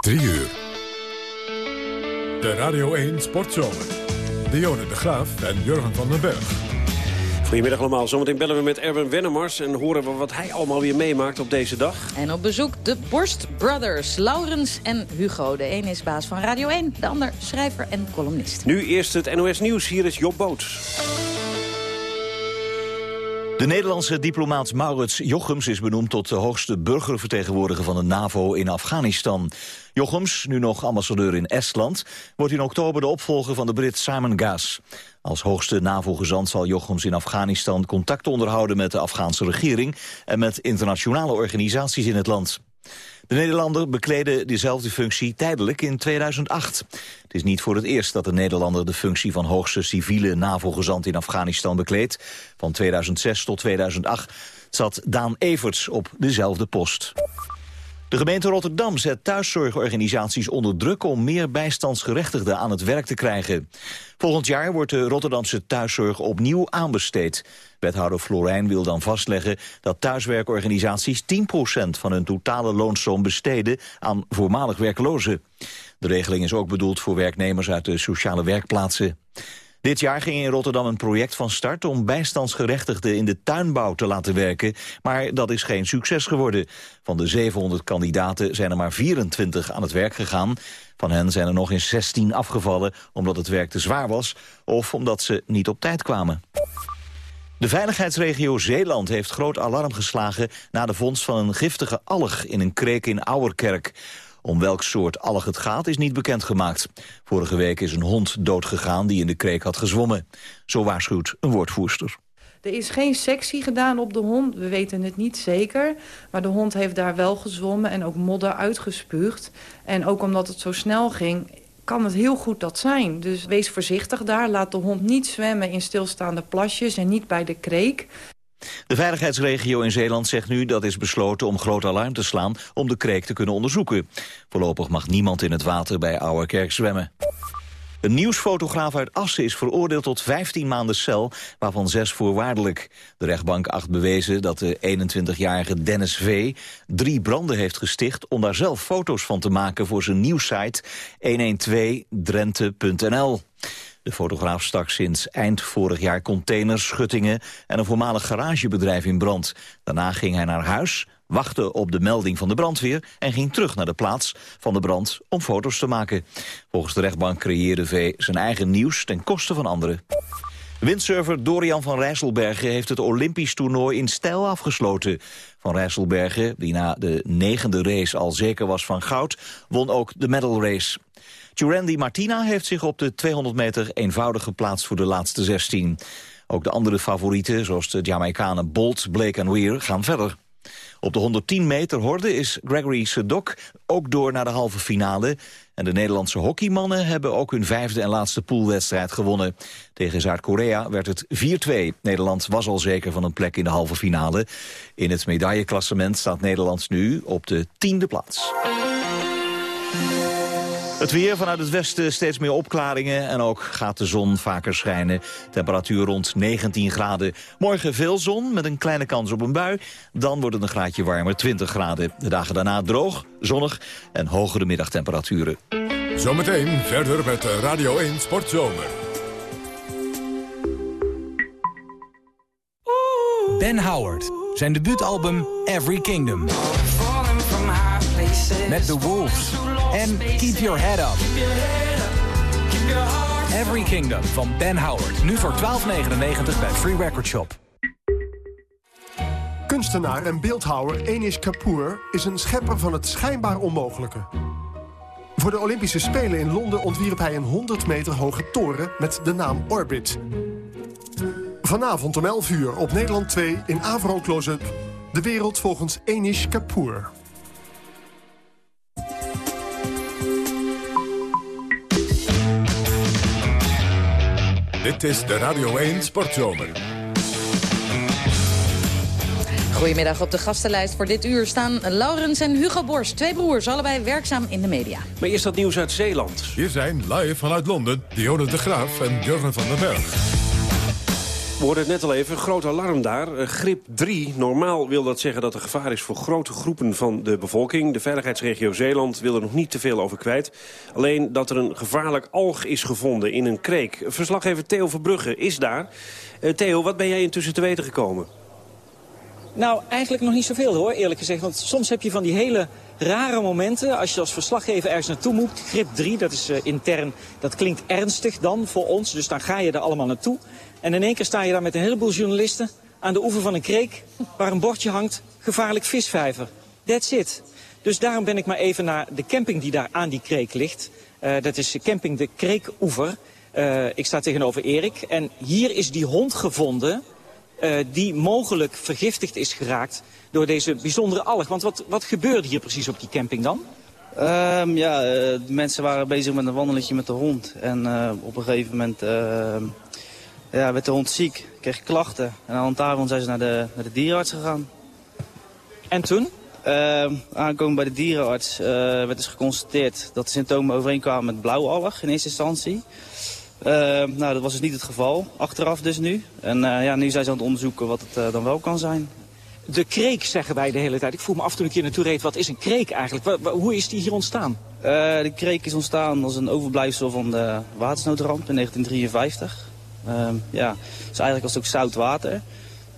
3 uur. De Radio 1 Sportzomer. Dionne de Graaf en Jurgen van den Berg. Goedemiddag allemaal. Zometeen bellen we met Erwin Wennemars... en horen we wat hij allemaal weer meemaakt op deze dag. En op bezoek de Borst Brothers, Laurens en Hugo. De een is baas van Radio 1, de ander schrijver en columnist. Nu eerst het NOS Nieuws. Hier is Job Boots. De Nederlandse diplomaat Maurits Jochems is benoemd tot de hoogste burgervertegenwoordiger van de NAVO in Afghanistan. Jochems, nu nog ambassadeur in Estland, wordt in oktober de opvolger van de Brit Simon Gaas. Als hoogste NAVO-gezant zal Jochems in Afghanistan contact onderhouden met de Afghaanse regering en met internationale organisaties in het land. De Nederlander bekleedde dezelfde functie tijdelijk in 2008. Het is niet voor het eerst dat de Nederlander de functie van hoogste civiele NAVO-gezant in Afghanistan bekleedt. Van 2006 tot 2008 zat Daan Everts op dezelfde post. De gemeente Rotterdam zet thuiszorgorganisaties onder druk om meer bijstandsgerechtigden aan het werk te krijgen. Volgend jaar wordt de Rotterdamse thuiszorg opnieuw aanbesteed. Wethouder Florijn wil dan vastleggen dat thuiswerkorganisaties 10% van hun totale loonsom besteden aan voormalig werklozen. De regeling is ook bedoeld voor werknemers uit de sociale werkplaatsen. Dit jaar ging in Rotterdam een project van start om bijstandsgerechtigden in de tuinbouw te laten werken, maar dat is geen succes geworden. Van de 700 kandidaten zijn er maar 24 aan het werk gegaan. Van hen zijn er nog eens 16 afgevallen omdat het werk te zwaar was of omdat ze niet op tijd kwamen. De veiligheidsregio Zeeland heeft groot alarm geslagen... na de vondst van een giftige alg in een kreek in Ouwerkerk. Om welk soort alg het gaat is niet bekendgemaakt. Vorige week is een hond doodgegaan die in de kreek had gezwommen. Zo waarschuwt een woordvoerster. Er is geen sectie gedaan op de hond. We weten het niet zeker. Maar de hond heeft daar wel gezwommen en ook modder uitgespuugd. En ook omdat het zo snel ging, kan het heel goed dat zijn. Dus wees voorzichtig daar. Laat de hond niet zwemmen in stilstaande plasjes en niet bij de kreek. De veiligheidsregio in Zeeland zegt nu dat is besloten om groot alarm te slaan om de kreek te kunnen onderzoeken. Voorlopig mag niemand in het water bij Ouwerkerk zwemmen. Een nieuwsfotograaf uit Assen is veroordeeld tot 15 maanden cel, waarvan zes voorwaardelijk. De rechtbank acht bewezen dat de 21-jarige Dennis V. drie branden heeft gesticht om daar zelf foto's van te maken voor zijn nieuwssite 112drenthe.nl. De fotograaf stak sinds eind vorig jaar containers, schuttingen en een voormalig garagebedrijf in brand. Daarna ging hij naar huis, wachtte op de melding van de brandweer... en ging terug naar de plaats van de brand om foto's te maken. Volgens de rechtbank creëerde V zijn eigen nieuws ten koste van anderen. Windsurfer Dorian van Rijsselbergen heeft het Olympisch toernooi in stijl afgesloten. Van Rijsselbergen, die na de negende race al zeker was van goud, won ook de medal race. Jurandy Martina heeft zich op de 200 meter eenvoudig geplaatst voor de laatste 16. Ook de andere favorieten, zoals de Jamaicanen Bolt, Blake en Weir, gaan verder. Op de 110 meter horde is Gregory Sedok ook door naar de halve finale. En de Nederlandse hockeymannen hebben ook hun vijfde en laatste poolwedstrijd gewonnen. Tegen Zuid-Korea werd het 4-2. Nederland was al zeker van een plek in de halve finale. In het medailleklassement staat Nederland nu op de tiende plaats. Het weer vanuit het westen steeds meer opklaringen en ook gaat de zon vaker schijnen. Temperatuur rond 19 graden. Morgen veel zon met een kleine kans op een bui. Dan wordt het een graadje warmer, 20 graden. De dagen daarna droog, zonnig en hogere middagtemperaturen. Zometeen verder met Radio 1 Sportzomer. Ben Howard, zijn debuutalbum Every Kingdom. Met The Wolves en Keep Your Head Up. Every Kingdom van Ben Howard. Nu voor 12,99 bij Free Record Shop. Kunstenaar en beeldhouwer Enish Kapoor is een schepper van het schijnbaar onmogelijke. Voor de Olympische Spelen in Londen ontwierp hij een 100 meter hoge toren met de naam Orbit. Vanavond om 11 uur op Nederland 2 in Avro Close-up. De wereld volgens Enish Kapoor. Dit is de Radio 1 Sportzomer. Goedemiddag. Op de gastenlijst voor dit uur staan Laurens en Hugo Borst. Twee broers, allebei werkzaam in de media. Maar eerst dat nieuws uit Zeeland. Hier zijn live vanuit Londen Dionne de Graaf en Jurgen van den Berg. We hoorden het net al even, groot alarm daar. Uh, grip 3. Normaal wil dat zeggen dat er gevaar is voor grote groepen van de bevolking. De veiligheidsregio Zeeland wil er nog niet te veel over kwijt. Alleen dat er een gevaarlijk alg is gevonden in een kreek. Verslaggever Theo Verbrugge is daar. Uh, Theo, wat ben jij intussen te weten gekomen? Nou, eigenlijk nog niet zoveel hoor, eerlijk gezegd. Want soms heb je van die hele rare momenten. Als je als verslaggever ergens naartoe moet. Grip 3, dat is uh, intern, dat klinkt ernstig dan voor ons. Dus dan ga je er allemaal naartoe. En in één keer sta je daar met een heleboel journalisten aan de oever van een kreek... waar een bordje hangt, gevaarlijk visvijver. That's it. Dus daarom ben ik maar even naar de camping die daar aan die kreek ligt. Uh, dat is camping de Kreekoever. Uh, ik sta tegenover Erik. En hier is die hond gevonden uh, die mogelijk vergiftigd is geraakt door deze bijzondere alg. Want wat, wat gebeurde hier precies op die camping dan? Um, ja, de mensen waren bezig met een wandelingetje met de hond. En op een gegeven moment ehm, ja, werd de hond ziek, kreeg klachten. En aan de avond zijn ze naar de, naar de dierenarts gegaan. En toen? Uh, aankomen bij de dierenarts uh, werd dus geconstateerd dat de symptomen overeenkwamen met blauwalg in eerste instantie. Uh, nou, dat was dus niet het geval, achteraf dus nu. En uh, ja, nu zijn ze aan het onderzoeken wat het dan wel kan zijn. De kreek zeggen wij de hele tijd. Ik vroeg me af toen ik hier naartoe reed, wat is een kreek eigenlijk? Hoe is die hier ontstaan? de kreek is ontstaan als een overblijfsel van de watersnoodramp in 1953. Uh, ja, dus eigenlijk was het ook zout water.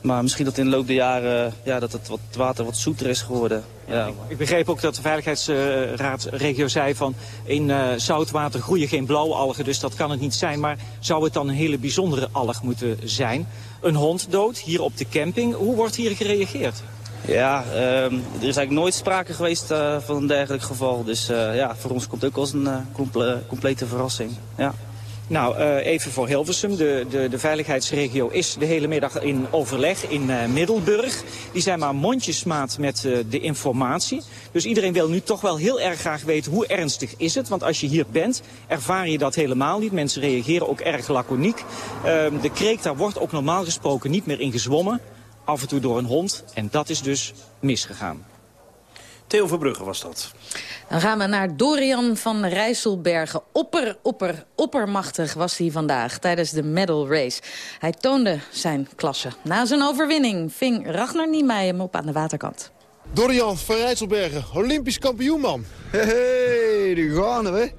Maar misschien dat in de loop der jaren ja, dat het wat water wat zoeter is geworden. Ja. Ik begreep ook dat de Veiligheidsraadregio zei van in uh, zoutwater groeien geen blauwalgen, dus dat kan het niet zijn. Maar zou het dan een hele bijzondere alg moeten zijn? Een hond dood, hier op de camping. Hoe wordt hier gereageerd? Ja, uh, er is eigenlijk nooit sprake geweest uh, van een dergelijk geval. Dus uh, ja, voor ons komt het ook als een comple complete verrassing. Ja. Nou, uh, even voor Hilversum. De, de, de veiligheidsregio is de hele middag in overleg in uh, Middelburg. Die zijn maar mondjesmaat met uh, de informatie. Dus iedereen wil nu toch wel heel erg graag weten hoe ernstig is het. Want als je hier bent, ervaar je dat helemaal niet. Mensen reageren ook erg laconiek. Ehm, de kreek, daar wordt ook normaal gesproken niet meer in gezwommen. Af en toe door een hond. En dat is dus misgegaan. Theo Verbrugge was dat. Dan gaan we naar Dorian van Rijsselbergen. Opper, opper, oppermachtig was hij vandaag tijdens de medal race. Hij toonde zijn klasse. Na zijn overwinning ving Ragnar Niemeyer hem op aan de waterkant. Dorian van Rijsselbergen, Olympisch kampioen, man. Hey, die gaan we.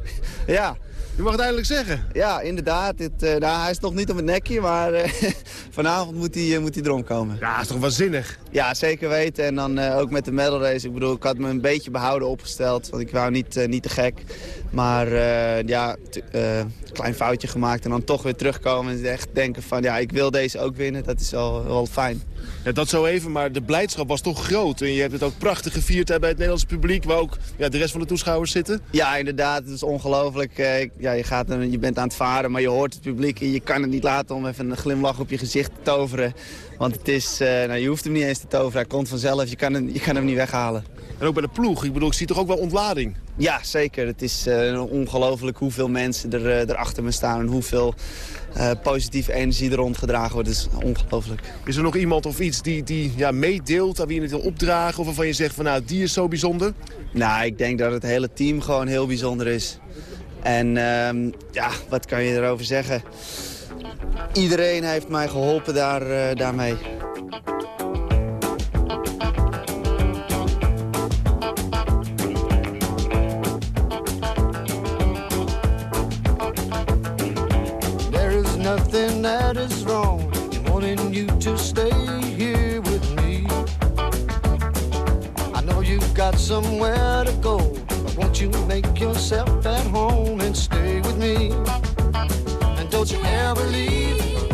Ja, je mag het eindelijk zeggen. Ja, inderdaad. Het, uh, nou, hij is nog niet op het nekje, maar uh, vanavond moet hij, uh, moet hij erom komen. Ja, is toch waanzinnig? Ja, zeker weten. En dan ook met de medal race. Ik bedoel, ik had me een beetje behouden opgesteld, want ik wou niet, niet te gek. Maar ja, klein foutje gemaakt en dan toch weer terugkomen en echt denken van ja, ik wil deze ook winnen. Dat is wel, wel fijn. Ja, dat zo even, maar de blijdschap was toch groot. En je hebt het ook prachtig gevierd bij het Nederlandse publiek... waar ook ja, de rest van de toeschouwers zitten. Ja, inderdaad. Het is ongelooflijk. Ja, je, gaat, je bent aan het varen, maar je hoort het publiek... en je kan het niet laten om even een glimlach op je gezicht te toveren. Want het is, uh, nou, je hoeft hem niet eens te toveren. Hij komt vanzelf. Je kan, hem, je kan hem niet weghalen. En ook bij de ploeg. Ik bedoel, ik zie toch ook wel ontlading? Ja, zeker. Het is uh, ongelooflijk hoeveel mensen er, uh, er achter me staan... en hoeveel uh, positieve energie er rondgedragen wordt. Het is ongelooflijk. Is er nog iemand of iets die, die ja, meedeelt, aan wie je het wil opdragen... of waarvan je zegt van nou, die is zo bijzonder? Nou, ik denk dat het hele team gewoon heel bijzonder is. En ehm, ja, wat kan je erover zeggen? Iedereen heeft mij geholpen daar, daarmee. Nothing that is wrong in wanting you to stay here with me. I know you've got somewhere to go, but won't you make yourself at home and stay with me? And don't you ever leave.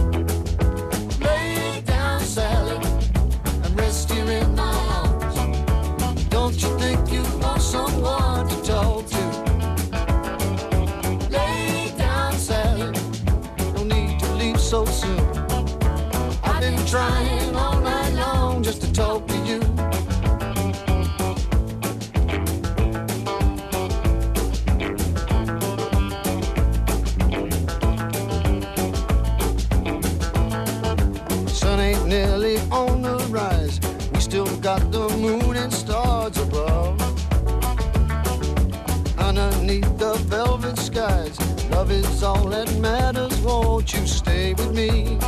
Trying all night long just to talk to you. Sun ain't nearly on the rise. We still got the moon and stars above. Underneath the velvet skies Love is all that matters, won't you stay with me?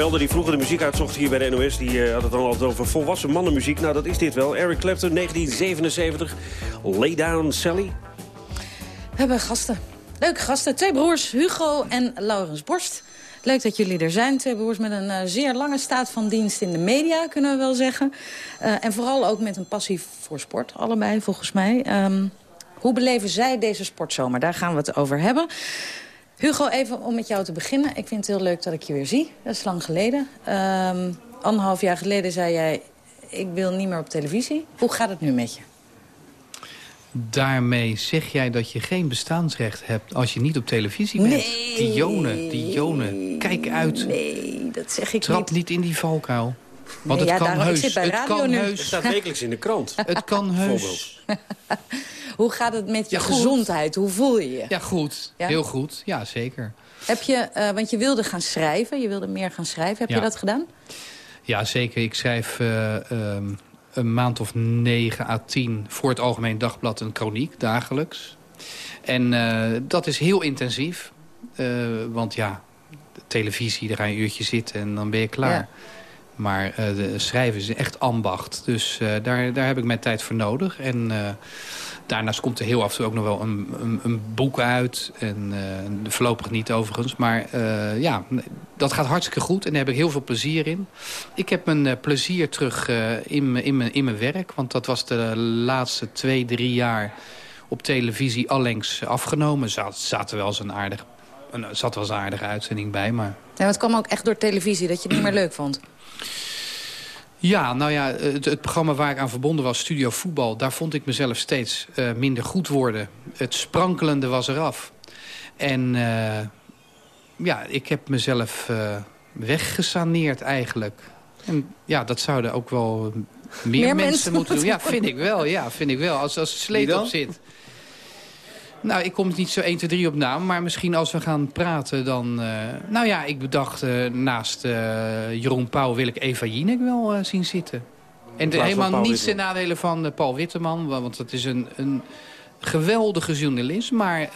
Herman van der Velde, die vroeger de muziek uitzocht hier bij de NOS... die eh, had het dan altijd over volwassen mannenmuziek. Nou, dat is dit wel. Eric Clapton, 1977. Lay Down, Sally. We hebben gasten. Leuke gasten. Twee broers, Hugo en Laurens Borst. Leuk dat jullie er zijn. Twee broers met een eh, zeer lange staat van dienst in de media, kunnen we wel zeggen. Eh, en vooral ook met een passie voor sport, allebei volgens mij. Ehm, hoe beleven zij deze sportzomer? Daar gaan we het over hebben. Hugo, even om met jou te beginnen. Ik vind het heel leuk dat ik je weer zie. Dat is lang geleden. Ehm anderhalf jaar geleden zei jij... ik wil niet meer op televisie. Hoe gaat het nu met je? Daarmee zeg jij dat je geen bestaansrecht hebt als je niet op televisie bent. Nee. Dionne, Dionne, kijk uit. Nee, dat zeg ik Trap niet. niet in die valkuil. Want Nee, het ja, kan ik heus. zit bij het radio kan nu. Het staat wekelijks in de krant. Het kan heus. Bijvoorbeeld. Hoe gaat het met je Ja, gezondheid? Hoe voel je je? Ja, goed. Ja? Heel goed. Ja, zeker. Heb je, eh, want je wilde gaan schrijven, je wilde meer gaan schrijven. Heb je dat gedaan? Ja, zeker. Ik schrijf eh, ehm, een maand of 9 à 10 voor het Algemeen Dagblad een kroniek, dagelijks. En eh, dat is heel intensief. Eh, want ja, televisie, daar ga je een uurtje zitten en dan ben je klaar. Ja. Maar eh, de schrijven is echt ambacht. Dus eh, daar, daar heb ik mijn tijd voor nodig. En eh, daarnaast komt er heel af en toe ook nog wel een, een, een boek uit. En voorlopig niet overigens. Maar ja, dat gaat hartstikke goed. En daar heb ik heel veel plezier in. Ik heb mijn plezier terug in, in, mijn- in mijn werk. Want dat was de laatste twee, drie jaar op televisie allengs afgenomen. Er zat, zat wel eens een aardig, een, zat wel eens een aardige uitzending bij. Maar Ja, het kwam ook echt door televisie dat je het niet meer leuk vond. Ja, nou ja, het, het programma waar ik aan verbonden was, Studio Voetbal... daar vond ik mezelf steeds eh, minder goed worden. Het sprankelende was eraf. En eh, ja, ik heb mezelf eh, weggesaneerd eigenlijk. En ja, dat zouden ook wel meer, Meer mensen, mensen moeten doen. Ja, moeten vind ik wel. Ja, vind ik wel. Als, als er Wie sleet op zit. Nou, ik kom niet zo 1, 2, 3 op naam. Maar misschien als we gaan praten dan... eh, nou ja, ik bedacht eh, naast eh, Jeroen Pauw wil ik Eva Jinek wel zien zitten. En de, helemaal niets ten Witteman. nadele van Paul Witteman. wa- Want dat is een, een geweldige journalist. Maar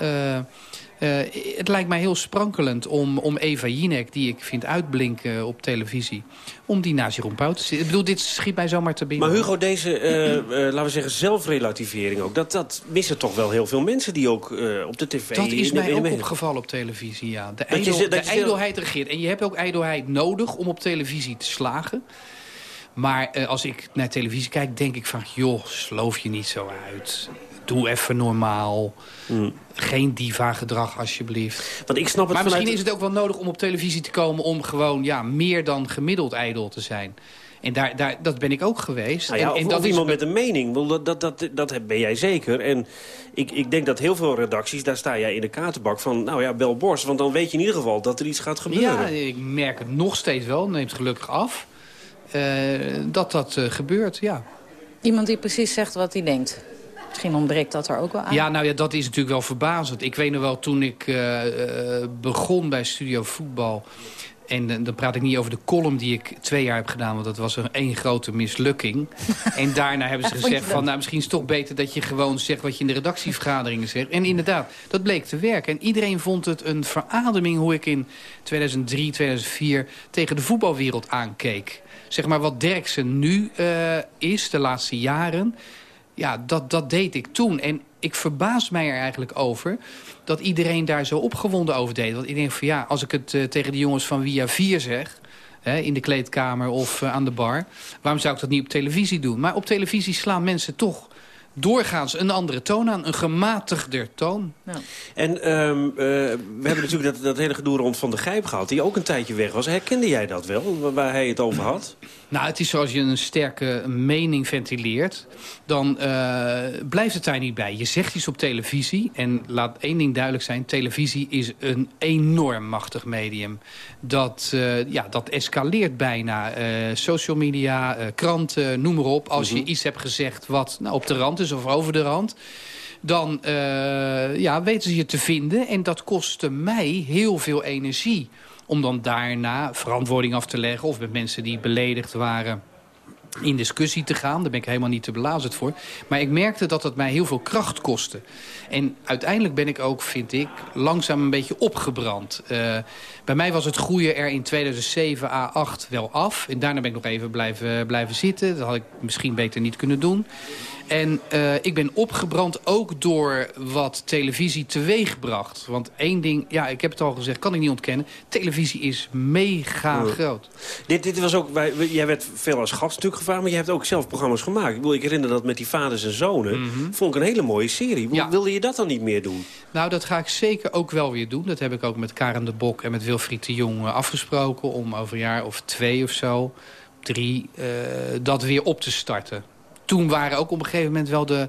eh, het lijkt mij heel sprankelend om, om Eva Jinek... die ik vind uitblinken op televisie... om die naast Jeroen Pauw te zitten. Ik bedoel, dit schiet mij zomaar te binnen. Maar Hugo, deze, eh, eh, laten we zeggen, zelfrelativering ook... Dat, dat missen toch wel heel veel mensen die ook op de tv... Dat is in mij in ook opgevallen op televisie, ja. De, Dat ijdel- de ijdelheid regeert. En je hebt ook ijdelheid nodig om op televisie te slagen. Maar als ik naar televisie kijk, denk ik van... joh, sloof je niet zo uit. Doe even normaal. Geen diva-gedrag, alsjeblieft. Want ik snap het maar misschien vanuit- is het ook wel nodig om op televisie te komen... om gewoon ja, meer dan gemiddeld ijdel te zijn. En daar, daar, dat ben ik ook geweest. Nou ja, en, en of, dat of is iemand met een mening. Wel, Dat, dat, dat, dat ben jij zeker. En ik, ik denk dat heel veel redacties, daar sta jij in de kaartenbak van... nou ja, bel Bos, want dan weet je in ieder geval dat er iets gaat gebeuren. Ja, ik merk het nog steeds wel. Neemt gelukkig af. eh, dat dat eh, gebeurt, ja. Iemand die precies zegt wat hij denkt. Misschien ontbreekt dat er ook wel aan. Ja, nou ja, dat is natuurlijk wel verbazend. Ik weet nog wel, toen ik eh, eh, begon bij Studio Voetbal... en eh, dan praat ik niet over de column die ik twee jaar heb gedaan... want dat was een één grote mislukking. en daarna hebben ze gezegd van... nou, misschien is het toch beter dat je gewoon zegt wat je in de redactievergaderingen zegt. En inderdaad, dat bleek te werken. En iedereen vond het een verademing hoe ik in 2003, 2004... tegen de voetbalwereld aankeek. Zeg maar wat Derksen nu is, de laatste jaren ja, dat, dat deed ik toen. En ik verbaas mij er eigenlijk over dat iedereen daar zo opgewonden over deed. Want ik denk van ja, als ik het eh, tegen de jongens van Via 4 zeg... Hè, in de kleedkamer of eh, aan de bar... waarom zou ik dat niet op televisie doen? Maar op televisie slaan mensen toch doorgaans een andere toon aan. Een gematigder toon. En ehm, eh, we hebben natuurlijk dat, dat hele gedoe rond Van de Gijp gehad... die ook een tijdje weg was. Herkende jij dat wel, waar- hij het over had? Nou, het is zoals je een sterke mening ventileert... dan eh, blijft het daar niet bij. Je zegt iets op televisie en laat één ding duidelijk zijn... televisie is een enorm machtig medium. Dat, eh, ja, dat escaleert bijna. Eh, social media, eh, kranten, noem maar op. Als je iets hebt gezegd wat nou, op de rand is of over de rand... dan eh, ja, weten ze je te vinden. En dat kostte mij heel veel energie om dan daarna verantwoording af te leggen... of met mensen die beledigd waren in discussie te gaan. Daar ben ik helemaal niet te belazerd voor. Maar ik merkte dat het mij heel veel kracht kostte. En uiteindelijk ben ik ook, vind ik, langzaam een beetje opgebrand. Eh, bij mij was het groeien er in 2007 A8 wel af. En daarna ben ik nog even blijven, blijven zitten. Dat had ik misschien beter niet kunnen doen. En eh, ik ben opgebrand ook door wat televisie teweegbracht. Want één ding, ja, ik heb het al gezegd, kan ik niet ontkennen. Televisie is mega Ja. groot. Dit, dit was ook, wij, jij werd veel als gast natuurlijk gevraagd... maar je hebt ook zelf programma's gemaakt. Ik, bedoel, ik herinner dat met die vaders en zonen. Mhm. Vond ik een hele mooie serie. Wil- Wilde je dat dan niet meer doen? Nou, dat ga ik zeker ook wel weer doen. Dat heb ik ook met Karen de Bok en met Wilfried de Jong eh, afgesproken... om over een jaar of twee of zo, drie, eh, dat weer op te starten. Toen waren ook op een gegeven moment wel de...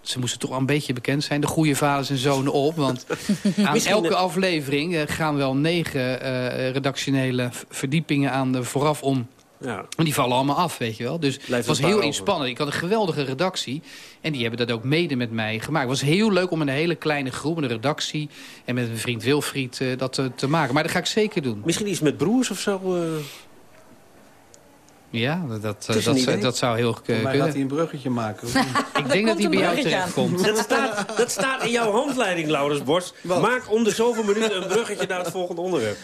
Ze moesten toch wel een beetje bekend zijn, de goede vaders en zonen op. Want aan Misschien, elke aflevering eh, gaan wel negen eh, redactionele verdiepingen aan de vooraf om Ja. en die vallen allemaal af, weet je wel. Dus Blijft het was heel over. inspannend. Ik had een geweldige redactie. En die hebben dat ook mede met mij gemaakt. Het was heel leuk om een hele kleine groep, een redactie... en met mijn vriend Wilfried eh, dat te, te maken. Maar dat ga ik zeker doen. Misschien iets met broers of zo? Ja, dat, dat, dat, zou- idee. dat zou heel kunnen. gaat hij een bruggetje maken. Ik denk dat hij bij jou terechtkomt. Dat staat, dat staat in jouw handleiding, Laurens Borst. Maak om de zoveel minuten een bruggetje naar het volgende onderwerp.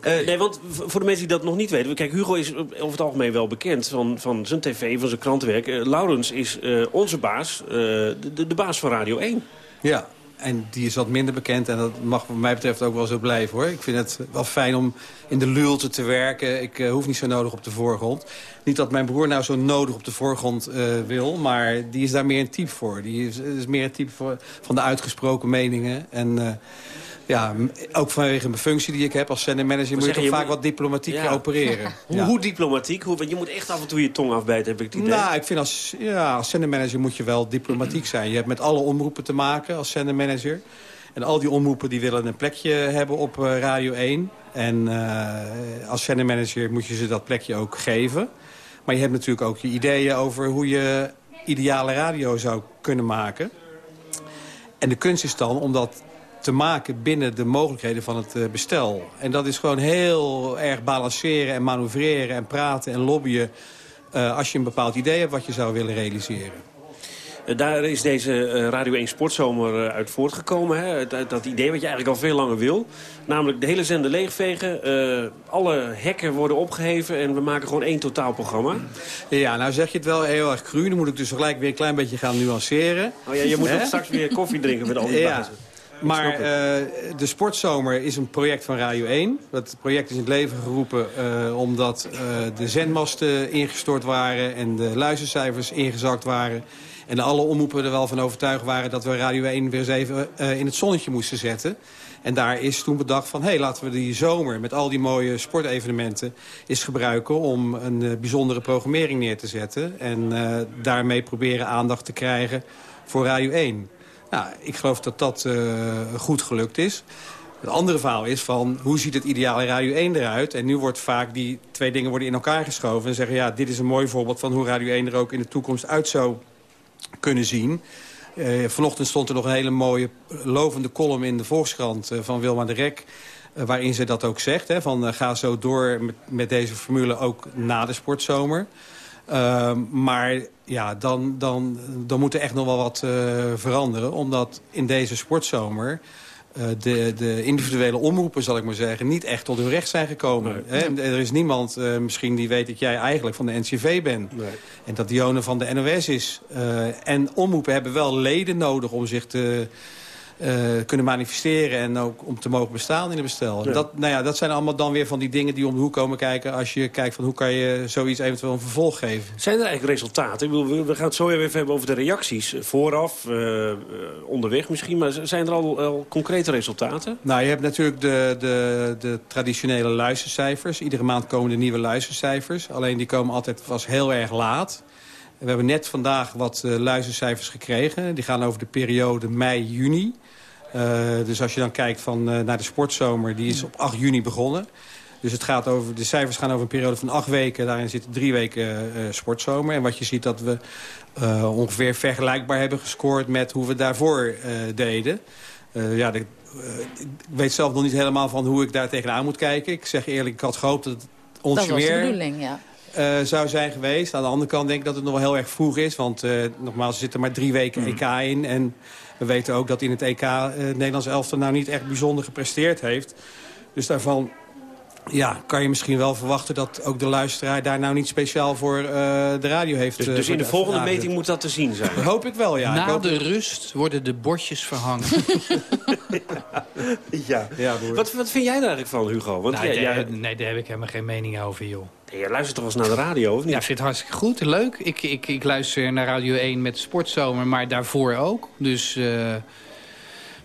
Eh, nee, want voor de mensen die dat nog niet weten... Kijk, Hugo is over het algemeen wel bekend van, van zijn tv, van zijn krantenwerk. Eh, Laurens is eh, onze baas, eh, de, de, de baas van Radio 1. Ja, en die is wat minder bekend. En dat mag wat mij betreft ook wel zo blijven, hoor. Ik vind het wel fijn om in de lulte te werken. Ik eh, hoef niet zo nodig op de voorgrond. Niet dat mijn broer nou zo nodig op de voorgrond eh, wil... maar die is daar meer een type voor. Die is, is meer een type voor, van de uitgesproken meningen. En eh, ja, ook vanwege mijn functie die ik heb als zendermanager... moet je toch vaak moet- wat diplomatieker Ja. opereren. Hoe, hoe diplomatiek? Hoe, want je moet echt af en toe je tong afbijten, heb ik het idee. Nou, ik vind als, ja, als zendermanager moet je wel diplomatiek zijn. Je hebt met alle omroepen te maken als zendermanager. En al die omroepen die willen een plekje hebben op eh, Radio 1. En eh, als zendermanager moet je ze dat plekje ook geven. Maar je hebt natuurlijk ook je ideeën over hoe je ideale radio zou kunnen maken. En de kunst is dan om dat te maken binnen de mogelijkheden van het eh, bestel. En dat is gewoon heel erg balanceren en manoeuvreren en praten en lobbyen... eh, als je een bepaald idee hebt wat je zou willen realiseren. Eh, Daar is deze Radio 1 Sportzomer uit voortgekomen. Hè? Uit dat idee wat je eigenlijk al veel langer wil. Namelijk de hele zender leegvegen. alle hekken worden opgeheven en we maken gewoon één totaalprogramma. Ja, nou zeg je het wel heel erg cru. Dan moet ik dus gelijk weer een klein beetje gaan nuanceren. Oh ja, je moet ook straks weer koffie drinken met al die Ja. bazen. Maar uh, de Sportzomer is een project van Radio 1. Dat project is in het leven geroepen uh, omdat uh, de zendmasten ingestort waren... en de luistercijfers ingezakt waren. En alle omroepen er wel van overtuigd waren... dat we Radio 1 weer eens even in het zonnetje moesten zetten. En daar is toen bedacht van... hé, hey, laten we die zomer met al die mooie sportevenementen... eens gebruiken om een bijzondere programmering neer te zetten. En daarmee proberen aandacht te krijgen voor Radio 1. Nou, ik geloof dat dat uh, goed gelukt is. Het andere verhaal is van hoe ziet het ideale Radio 1 eruit? En nu wordt vaak die twee dingen worden in elkaar geschoven. En zeggen ja, dit is een mooi voorbeeld van hoe Radio 1 er ook in de toekomst uit zou kunnen zien. Uh, vanochtend stond er nog een hele mooie lovende column in de Volkskrant uh, van Wilma de Rek. Waarin ze dat ook zegt. Hè, van ga zo door met, met deze formule ook na de sportzomer. Ehm, maar ja, dan, dan, dan moet er echt nog wel wat uh, veranderen. Omdat in deze sportzomer... Uh, de, de individuele omroepen, zal ik maar zeggen, niet echt tot hun recht zijn gekomen. Nee. Er is niemand uh, misschien die weet dat jij eigenlijk van de NCV bent. Nee. En dat Dionne van de NOS is. en omroepen hebben wel leden nodig om zich te kunnen manifesteren en ook om te mogen bestaan in het bestel. Ja. Dat, nou ja, dat zijn allemaal dan weer van die dingen die om de hoek komen kijken... als je kijkt van hoe kan je zoiets eventueel een vervolg geven. Zijn er eigenlijk resultaten? Ik bedoel, we gaan het zo even hebben over de reacties. Vooraf, uh, onderweg misschien, maar zijn er al, al, concrete resultaten? Nou, je hebt natuurlijk de, de, de traditionele luistercijfers. Iedere maand komen er nieuwe luistercijfers. Alleen die komen altijd was heel erg laat. We hebben net vandaag wat uh, luistercijfers gekregen. Die gaan over de periode mei-juni. Uh, dus als je dan kijkt van, uh, naar de sportzomer, die is op 8 juni begonnen. Dus het gaat over, de cijfers gaan over een periode van acht weken. Daarin zitten drie weken uh, sportzomer. En wat je ziet dat we ongeveer vergelijkbaar hebben gescoord... met hoe we daarvoor deden. ja, de, ik weet zelf nog niet helemaal van hoe ik daar tegenaan moet kijken. Ik zeg eerlijk, ik had gehoopt dat het ons dat was meer... de bedoeling, ja. Uh, zou zijn geweest. Aan de andere kant denk ik dat het nog wel heel erg vroeg is. Want uh, nogmaals, er zitten maar drie weken EK in. En we weten ook dat in het EK uh, het Nederlands elftal nou niet echt bijzonder gepresteerd heeft. Dus daarvan ja, kan je misschien wel verwachten dat ook de luisteraar daar nou niet speciaal voor uh, de radio heeft. Dus, dus in de, de volgende radio. meting moet dat te zien zijn? Dat hoop ik wel, ja. Na hoop de rust worden de bordjes verhangen. ja. ja wat, wat vind jij daar eigenlijk van, Hugo? Want nou, jij. Nee, daar heb ik helemaal geen mening over, joh. Nee, je luistert toch eens naar de radio, of niet? Ja, ik vind het hartstikke goed, leuk. Ik, ik, ik luister naar Radio 1 met Sportzomer, maar daarvoor ook. Dus... Uh,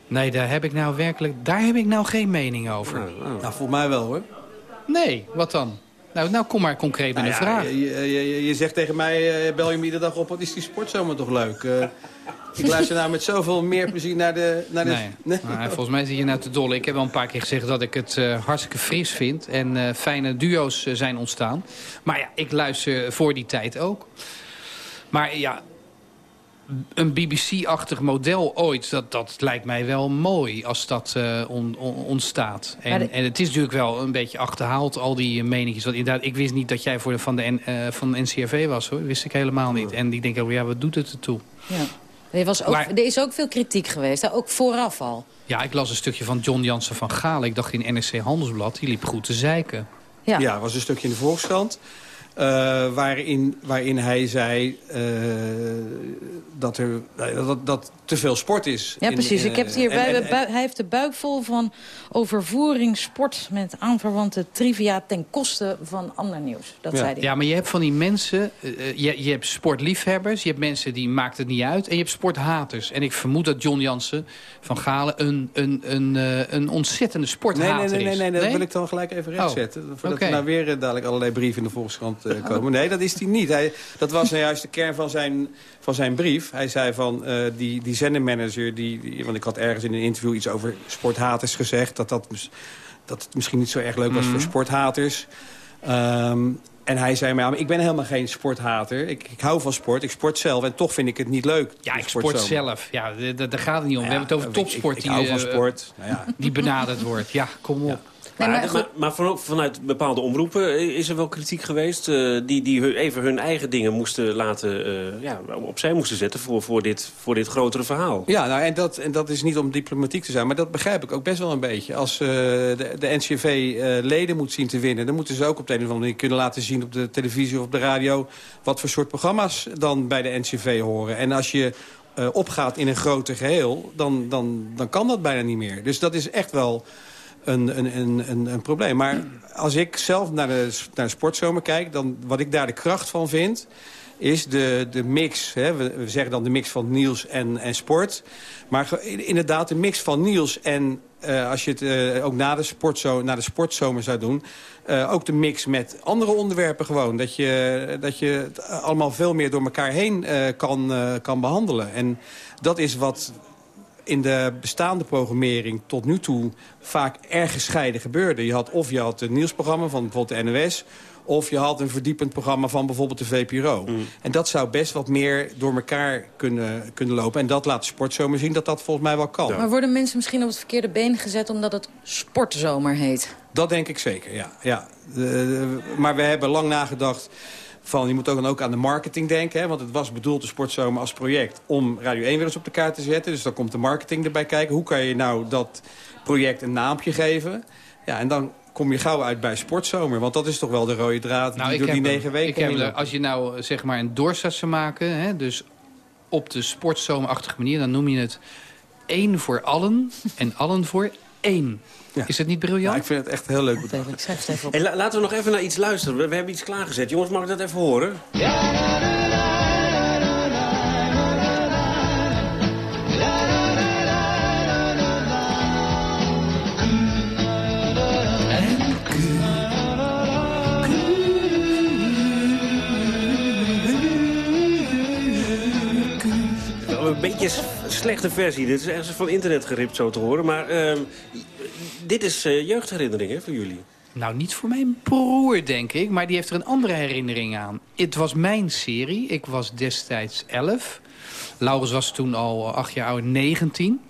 nee, daar heb ik nou werkelijk... Daar heb ik nou geen mening over. Nou, nou. nou voor mij wel, hoor. Nee, wat dan? Nou, nou kom maar concreet met nou een ja, vraag. Je, je, je, zegt tegen mij, uh, bel je me iedere dag op, wat is die sportzomer toch leuk? Uh, ik luister nou met zoveel meer plezier naar de... Naar de nee, nee. Nou, volgens mij zit je nou te dolle. Ik heb wel een paar keer gezegd dat ik het uh, hartstikke fris vind. En fijne duo's zijn ontstaan. Maar ja, ik luister voor die tijd ook. Maar ja, een BBC-achtig model ooit, dat, dat lijkt mij wel mooi als dat uh, on, on, ontstaat. En, de... en het is natuurlijk wel een beetje achterhaald, al die meningjes. Want inderdaad, ik wist niet dat jij voor de, van, de, uh, van de NCRV was, hoor. Wist ik helemaal niet. En ik denk ook, ja, wat doet het ertoe? Ja. Er, was ook, maar, er is ook veel kritiek geweest, ook vooraf al. Ja, ik las een stukje van John Jansen van Galen. Ik dacht in NRC Handelsblad, die liep goed te zeiken. Ja, ja was een stukje in de Volkskrant. Uh, waarin, waarin hij zei uh, dat er dat, dat te veel sport is. Ja, in, precies. Ik heb het hier en, bij, en, en, hij heeft de buik vol van overvoering sport met aanverwante trivia ten koste van ander nieuws. Dat ja. zei hij. Ja, maar je hebt van die mensen, uh, je, je hebt sportliefhebbers, je hebt mensen die maakt het niet uit en je hebt sporthaters. En ik vermoed dat John Jansen van Galen een, een, een, een ontzettende sporthater nee, nee, nee, nee, nee, dat wil ik dan gelijk even rechtzetten. Oh, voordat okay. er nou weer dadelijk allerlei brieven in de Volkskrant uh, komen. Nee, dat is hij niet. Hij, dat was nou juist de kern van zijn, van zijn brief. Hij zei van uh, die, die zendermanager, die, die, want ik had ergens in een interview iets over sporthaters gezegd. Dat, dat, dat het misschien niet zo erg leuk was mm. voor sporthaters. Um, en hij zei, maar, ja, maar ik ben helemaal geen sporthater. Ik, ik hou van sport, ik sport zelf en toch vind ik het niet leuk. Ja, ik sport, sport zelf. Ja, daar gaat het niet om. Ja, We hebben het over topsport ik, ik, ik die, hou van sport. Uh, nou ja. die benaderd wordt. Ja, kom op. Nee, maar, maar, maar van, vanuit bepaalde omroepen is er wel kritiek geweest... Uh, die, die even hun eigen dingen moesten laten, uh, ja, opzij moesten zetten... Voor, voor, dit, voor dit grotere verhaal. Ja, nou, en, dat, en dat is niet om diplomatiek te zijn... maar dat begrijp ik ook best wel een beetje. Als uh, de, de NCV leden moet zien te winnen... dan moeten ze ook op de een of andere manier kunnen laten zien... op de televisie of op de radio... wat voor soort programma's dan bij de NCV horen. En als je eh, opgaat in een groter geheel... Dan, dan, dan kan dat bijna niet meer. Dus dat is echt wel een, een, een, een, probleem. Maar als ik zelf naar de, naar sportzomer kijk... dan wat ik daar de kracht van vind is de, de mix. Hè? We, zeggen dan de mix van nieuws en, en sport. Maar inderdaad de mix van nieuws en eh, als je het eh, ook na de, na de sportzomer zou doen... eh, ook de mix met andere onderwerpen gewoon. Dat je, dat je het allemaal veel meer door elkaar heen kan, kan behandelen. En dat is wat in de bestaande programmering tot nu toe vaak erg gescheiden gebeurde. Je had, of je had een nieuwsprogramma van bijvoorbeeld de NOS... of je had een verdiepend programma van bijvoorbeeld de VPRO. En dat zou best wat meer door elkaar kunnen, kunnen lopen. En dat laat de sportzomer zien dat dat volgens mij wel kan. Maar worden mensen misschien op het verkeerde been gezet omdat het sportzomer heet? Dat denk ik zeker, ja. ja. De- de- maar we hebben lang nagedacht van... je moet ook dan ook aan de marketing denken. Hè, want het was bedoeld, de sportzomer, als project... om Radio 1 weer eens op de kaart te zetten. Dus dan komt de marketing erbij kijken. Hoe kan je nou dat project een naampje geven? Ja, en dan kom je gauw uit bij sportzomer. Want dat is toch wel de rode draad die door die negen weken ik heb er-. Als je nou eh, zeg maar een doorstart zou maken... Hè, dus op de sportzomerachtige manier... dan noem je het één voor allen en allen voor één. Is dat niet briljant? ik vind het echt heel leuk. Ik schrijf het even op. Hey, la- laten we nog even naar iets luisteren. We, we hebben iets klaargezet. Jongens, mag ik dat even horen? Een beetje slechte versie. Dit is ergens van internet geript zo te horen. Maar ehm, dit is eh, jeugdherinnering hè, voor jullie. Nou, niet voor mijn broer, denk ik. Maar die heeft er een andere herinnering aan. Het was mijn serie. Ik was destijds 11. Laurens was toen al acht jaar oud, 19.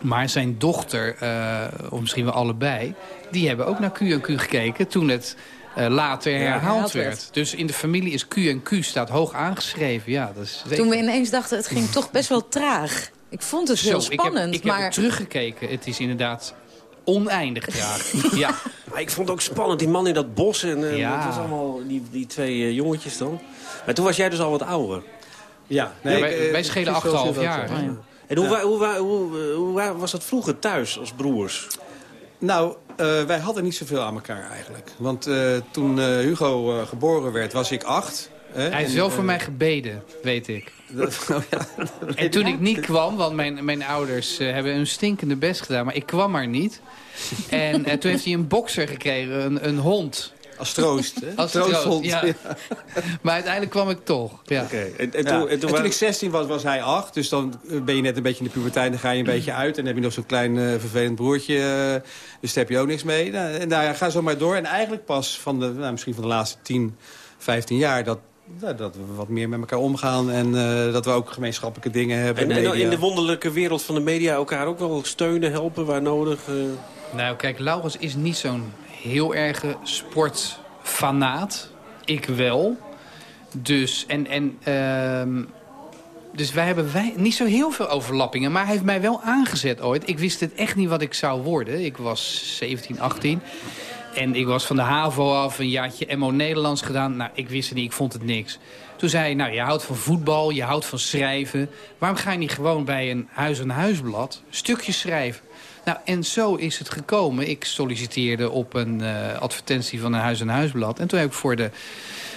Maar zijn dochter, eh, of misschien wel allebei... die hebben ook naar Q&Q gekeken toen het eh, later herhaald herhaald werd. werd. Dus in de familie is Q&Q staat hoog aangeschreven. Ja, dat is zeker- Toen we ineens dachten, het ging toch best wel traag. Ik vond het heel Zo, spannend, ik heb, ik maar... heb teruggekeken. Het is inderdaad oneindig traag. ja. Maar ik vond het ook spannend, die man in dat bos. En eh, Ja. was allemaal die, die twee eh, jongetjes dan. Maar toen was jij dus al wat ouder. Ja, nee, wij- ik, wij schelen het is wel 8,5 zo dat- jaar? En hoe, hoe, hoe, hoe wa- was dat vroeger thuis als broers? Nou, eh, wij hadden niet zoveel aan elkaar eigenlijk. Want eh, toen eh, Hugo geboren werd, was ik acht. hè, Hij heeft en, wel voor mij gebeden, weet ik. dat- oh ja, dat En toen ik niet kwam, want mijn, mijn ouders hebben een stinkende best gedaan... maar ik kwam maar niet. En toen heeft hij een bokser gekregen, een, een hond. Als troost, hè? Als Troosthond, ja. ja. Maar uiteindelijk kwam ik toch. Ja. En, en Ja, toen, en toen wa- ik 16 was, was hij 8. Dus dan ben je net een beetje in de puberteit. Dan ga je een beetje uit. En dan heb je nog zo'n klein eh, vervelend broertje. eh, dus daar heb je ook niks mee. Nou, en nou, ja, ga zo maar door. En eigenlijk pas van de, nou, misschien van de laatste 10, 15 jaar... dat, nou, dat we wat meer met elkaar omgaan. En eh, dat we ook gemeenschappelijke dingen hebben. en, in de wonderlijke wereld van de media elkaar ook wel steunen, helpen waar nodig. Nou, kijk, Laurens is niet zo'n heel erge sportfanaat. Ik wel. Dus, en, en, ehm, dus wij hebben wij, niet zo heel veel overlappingen. Maar hij heeft mij wel aangezet ooit. Ik wist het echt niet wat ik zou worden. Ik was 17, 18. En ik was van de HAVO af, een jaartje MO Nederlands gedaan. Nou, ik wist het niet, ik vond het niks. Toen zei hij, nou, je houdt van voetbal, je houdt van schrijven. Waarom ga je niet gewoon bij een huis-aan-huisblad stukjes schrijven? Nou, en zo is het gekomen. Ik solliciteerde op een eh, advertentie van een huis-aan-huisblad. En toen heb ik voor de,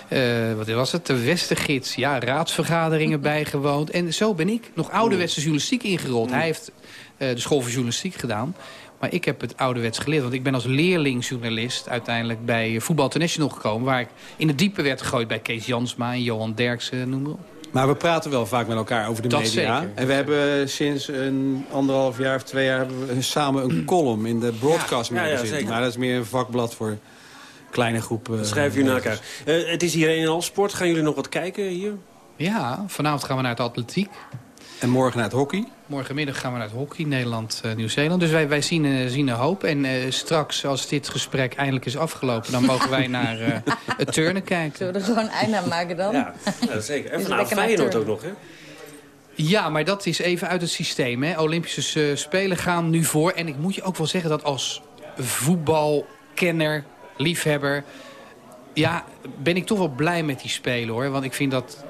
eh, wat was het, de Westergids, ja, raadsvergaderingen bijgewoond. En zo ben ik nog ouderwetse journalistiek ingerold. Hij heeft eh, de school voor journalistiek gedaan. Maar ik heb het ouderwets geleerd. Want ik ben als leerlingjournalist uiteindelijk bij Voetbal International gekomen. Waar ik in het diepe werd gegooid bij Kees Jansma en Johan Derksen, noem maar op. Maar we praten wel vaak met elkaar over de Dat media. zeker. En we hebben sinds een anderhalf jaar of twee jaar... hebben we samen een column in de Broadcast Ja, maar dat is meer een vakblad voor kleine groepen. Dat schrijven jullie naar elkaar. Eh, het is hier een en al sport. Gaan jullie nog wat kijken hier? Ja, vanavond gaan we naar het atletiek. En morgen naar het hockey. Morgenmiddag gaan we naar het hockey, Nederland, eh, Nieuw-Zeeland. Dus wij, wij zien, eh, zien een hoop. En eh, straks, als dit gesprek eindelijk is afgelopen... dan mogen wij naar eh, het turnen kijken. Zullen we er gewoon een einde aan maken dan? Ja, ja zeker. En vanavond Feyenoord turnen. ook nog, hè? Ja, maar dat is even uit het systeem. Hè. Olympische eh, Spelen gaan nu voor. En ik moet je ook wel zeggen dat als voetbalkenner, liefhebber... ja, ben ik toch wel blij met die Spelen, hoor. Want ik vind dat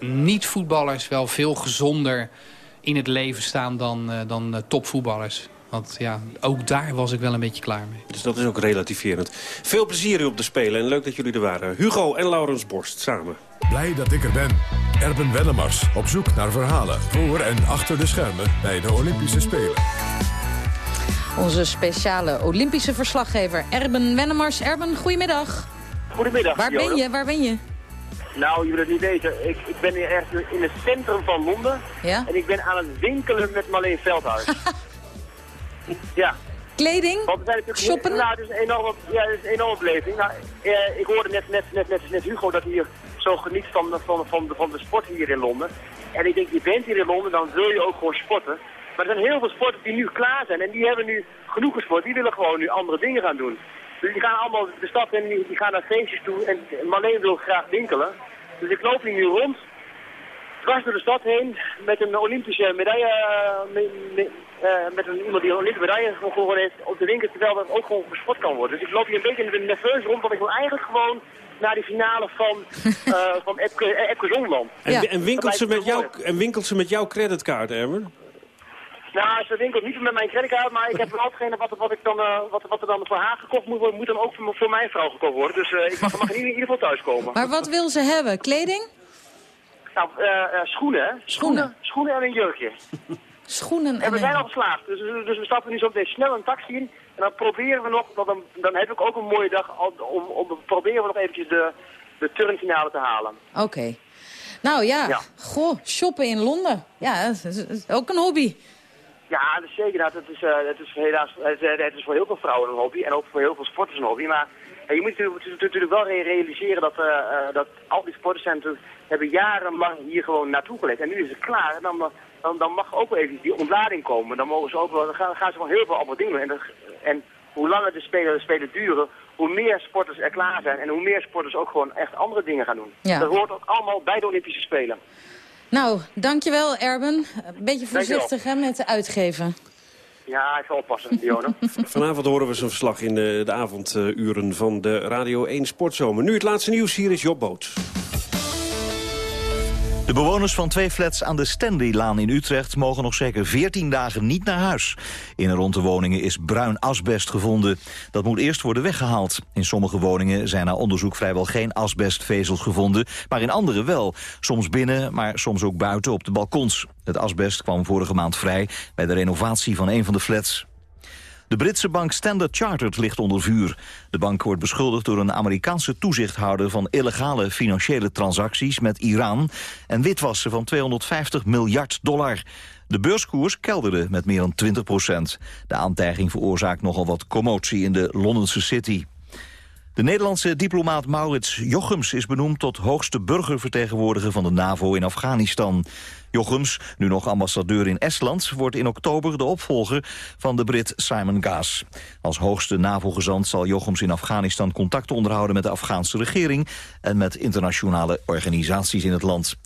niet-voetballers wel veel gezonder in het leven staan dan, uh, dan uh, topvoetballers. Want ja, ook daar was ik wel een beetje klaar mee. Dus dat is ook relativerend. Veel plezier op de Spelen en leuk dat jullie er waren. Hugo en Laurens Borst samen. Blij dat ik er ben. Erben Wellemars op zoek naar verhalen voor en achter de schermen bij de Olympische Spelen. Onze speciale Olympische verslaggever Erben Wennemars. Erben, goedemiddag. Goedemiddag. Waar ben je? Waar ben je? Nou, je wil het niet weten. Ik, ik ben hier ergens in het centrum van Londen. Ja? En ik ben aan het winkelen met Marleen Veldhuis. ja. Kleding? Want we zijn natuurlijk Shoppen? Nou, het is een enorme, ja, het is een enorme beleving. Nou, eh, ik hoorde net, net, net, net, net Hugo dat hij hier zo geniet van, van, van, de, van de sport hier in Londen. En ik denk, je bent hier in Londen, dan wil je ook gewoon sporten. Maar er zijn heel veel sporters die nu klaar zijn en die hebben nu genoeg gesport. Die willen gewoon nu andere dingen gaan doen. Dus die gaan allemaal de stad in, die, die gaan naar feestjes toe en Marleen wil graag winkelen. Dus ik loop hier nu rond, dwars door de stad heen, met een Olympische medaille, me, me, uh, met een, iemand die een Olympische medaille gewonnen heeft op de winkel, terwijl dat ook gewoon gesport kan worden. Dus ik loop hier een beetje nerveus rond, want ik wil eigenlijk gewoon naar die finale van, uh, van Epke, Epke Zonderland. En, ja. en, winkelt ze met jou, en winkelt ze met jouw creditcard, Erwin? Nou, ze winkelt niet met mijn creditcard, maar ik heb wel hetgene wat, wat, ik dan, uh, wat, wat er dan voor haar gekocht moet worden, moet dan ook voor, voor mijn vrouw gekocht worden. Dus uh, ik mag, mag in ieder geval thuiskomen. Maar wat wil ze hebben? Kleding? Nou, uh, schoenen, hè? Schoenen. Schoenen en een jurkje. Schoenen en, en we zijn al geslaagd. Dus, dus we stappen nu zo meteen snel een taxi in. En dan proberen we nog, dan, dan heb ik ook een mooie dag, om, om proberen we nog eventjes de, de turnfinale te halen. Oké. Okay. Nou ja, ja, goh, shoppen in Londen. Ja, dat is, dat is ook een hobby. Ja, dat is zeker. Dat. Het, is, uh, het, is helaas, het, het, is voor heel veel vrouwen een hobby en ook voor heel veel sporters een hobby. Maar ja, je moet natuurlijk, natuurlijk wel realiseren dat, uh, dat al die sportcentrum hebben jarenlang hier gewoon naartoe gelegd. En nu is het klaar. En dan, dan, dan mag ook wel even die ontlading komen. Dan, mogen ze ook wel, dan gaan, gaan ze van heel veel andere dingen doen. En, dat, en hoe langer de spelen, de spelen duren, hoe meer sporters er klaar zijn. En hoe meer sporters ook gewoon echt andere dingen gaan doen. Ja. Dat hoort ook allemaal bij de Olympische Spelen. Nou, dankjewel Erben. Een beetje voorzichtig hè, met uitgeven. Ja, ik zal oppassen, Dionne. Vanavond horen we zijn verslag in de, de avonduren van de Radio 1 Sportzomer. Nu het laatste nieuws, hier is Job Boot. De bewoners van twee flats aan de Stanleylaan in Utrecht... mogen nog zeker 14 dagen niet naar huis. In en rond de woningen is bruin asbest gevonden. Dat moet eerst worden weggehaald. In sommige woningen zijn na onderzoek vrijwel geen asbestvezels gevonden... maar in andere wel. Soms binnen, maar soms ook buiten op de balkons. Het asbest kwam vorige maand vrij bij de renovatie van een van de flats. De Britse bank Standard Chartered ligt onder vuur. De bank wordt beschuldigd door een Amerikaanse toezichthouder... van illegale financiële transacties met Iran... en witwassen van 250 miljard dollar. De beurskoers kelderde met meer dan 20 procent. De aantijging veroorzaakt nogal wat commotie in de Londense city. De Nederlandse diplomaat Maurits Jochems is benoemd tot hoogste burgervertegenwoordiger van de NAVO in Afghanistan. Jochems, nu nog ambassadeur in Estland, wordt in oktober de opvolger van de Brit Simon Gaas. Als hoogste NAVO-gezant zal Jochems in Afghanistan contact onderhouden met de Afghaanse regering en met internationale organisaties in het land.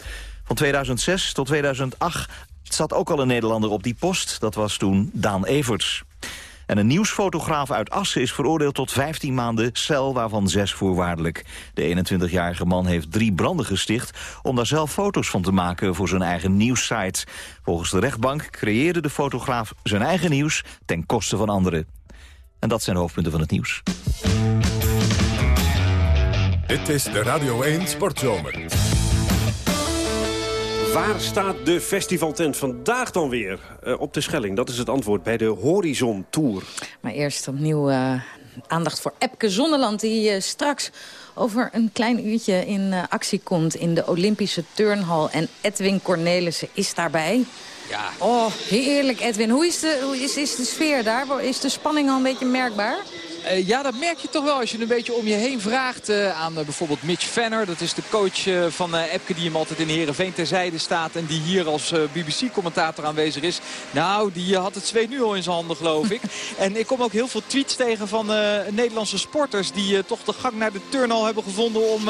Van 2006 tot 2008 zat ook al een Nederlander op die post, dat was toen Daan Everts. En een nieuwsfotograaf uit Assen is veroordeeld tot 15 maanden cel, waarvan 6 voorwaardelijk. De 21-jarige man heeft drie branden gesticht om daar zelf foto's van te maken voor zijn eigen nieuwssite. Volgens de rechtbank creëerde de fotograaf zijn eigen nieuws ten koste van anderen. En dat zijn de hoofdpunten van het nieuws. Dit is de Radio 1 Sportzomer. Waar staat de festivaltent vandaag dan weer? Uh, op de Schelling, dat is het antwoord bij de Horizon Tour. Maar eerst opnieuw uh, aandacht voor Epke Zonderland... die uh, straks over een klein uurtje in actie komt in de Olympische turnhal. En Edwin Cornelissen is daarbij. Ja. Oh, heerlijk Edwin. Hoe is de, hoe is, is de sfeer daar? Is de spanning al een beetje merkbaar? Uh, ja, dat merk je toch wel als je een beetje om je heen vraagt uh, aan uh, bijvoorbeeld Mitch Venner. Dat is de coach van Epke die hem altijd in Heerenveen terzijde staat. En die hier als BBC-commentator aanwezig is. Nou, die had het zweet nu al in zijn handen geloof ik. en ik kom ook heel veel tweets tegen van Nederlandse sporters. Die toch de gang naar de turnhal hebben gevonden om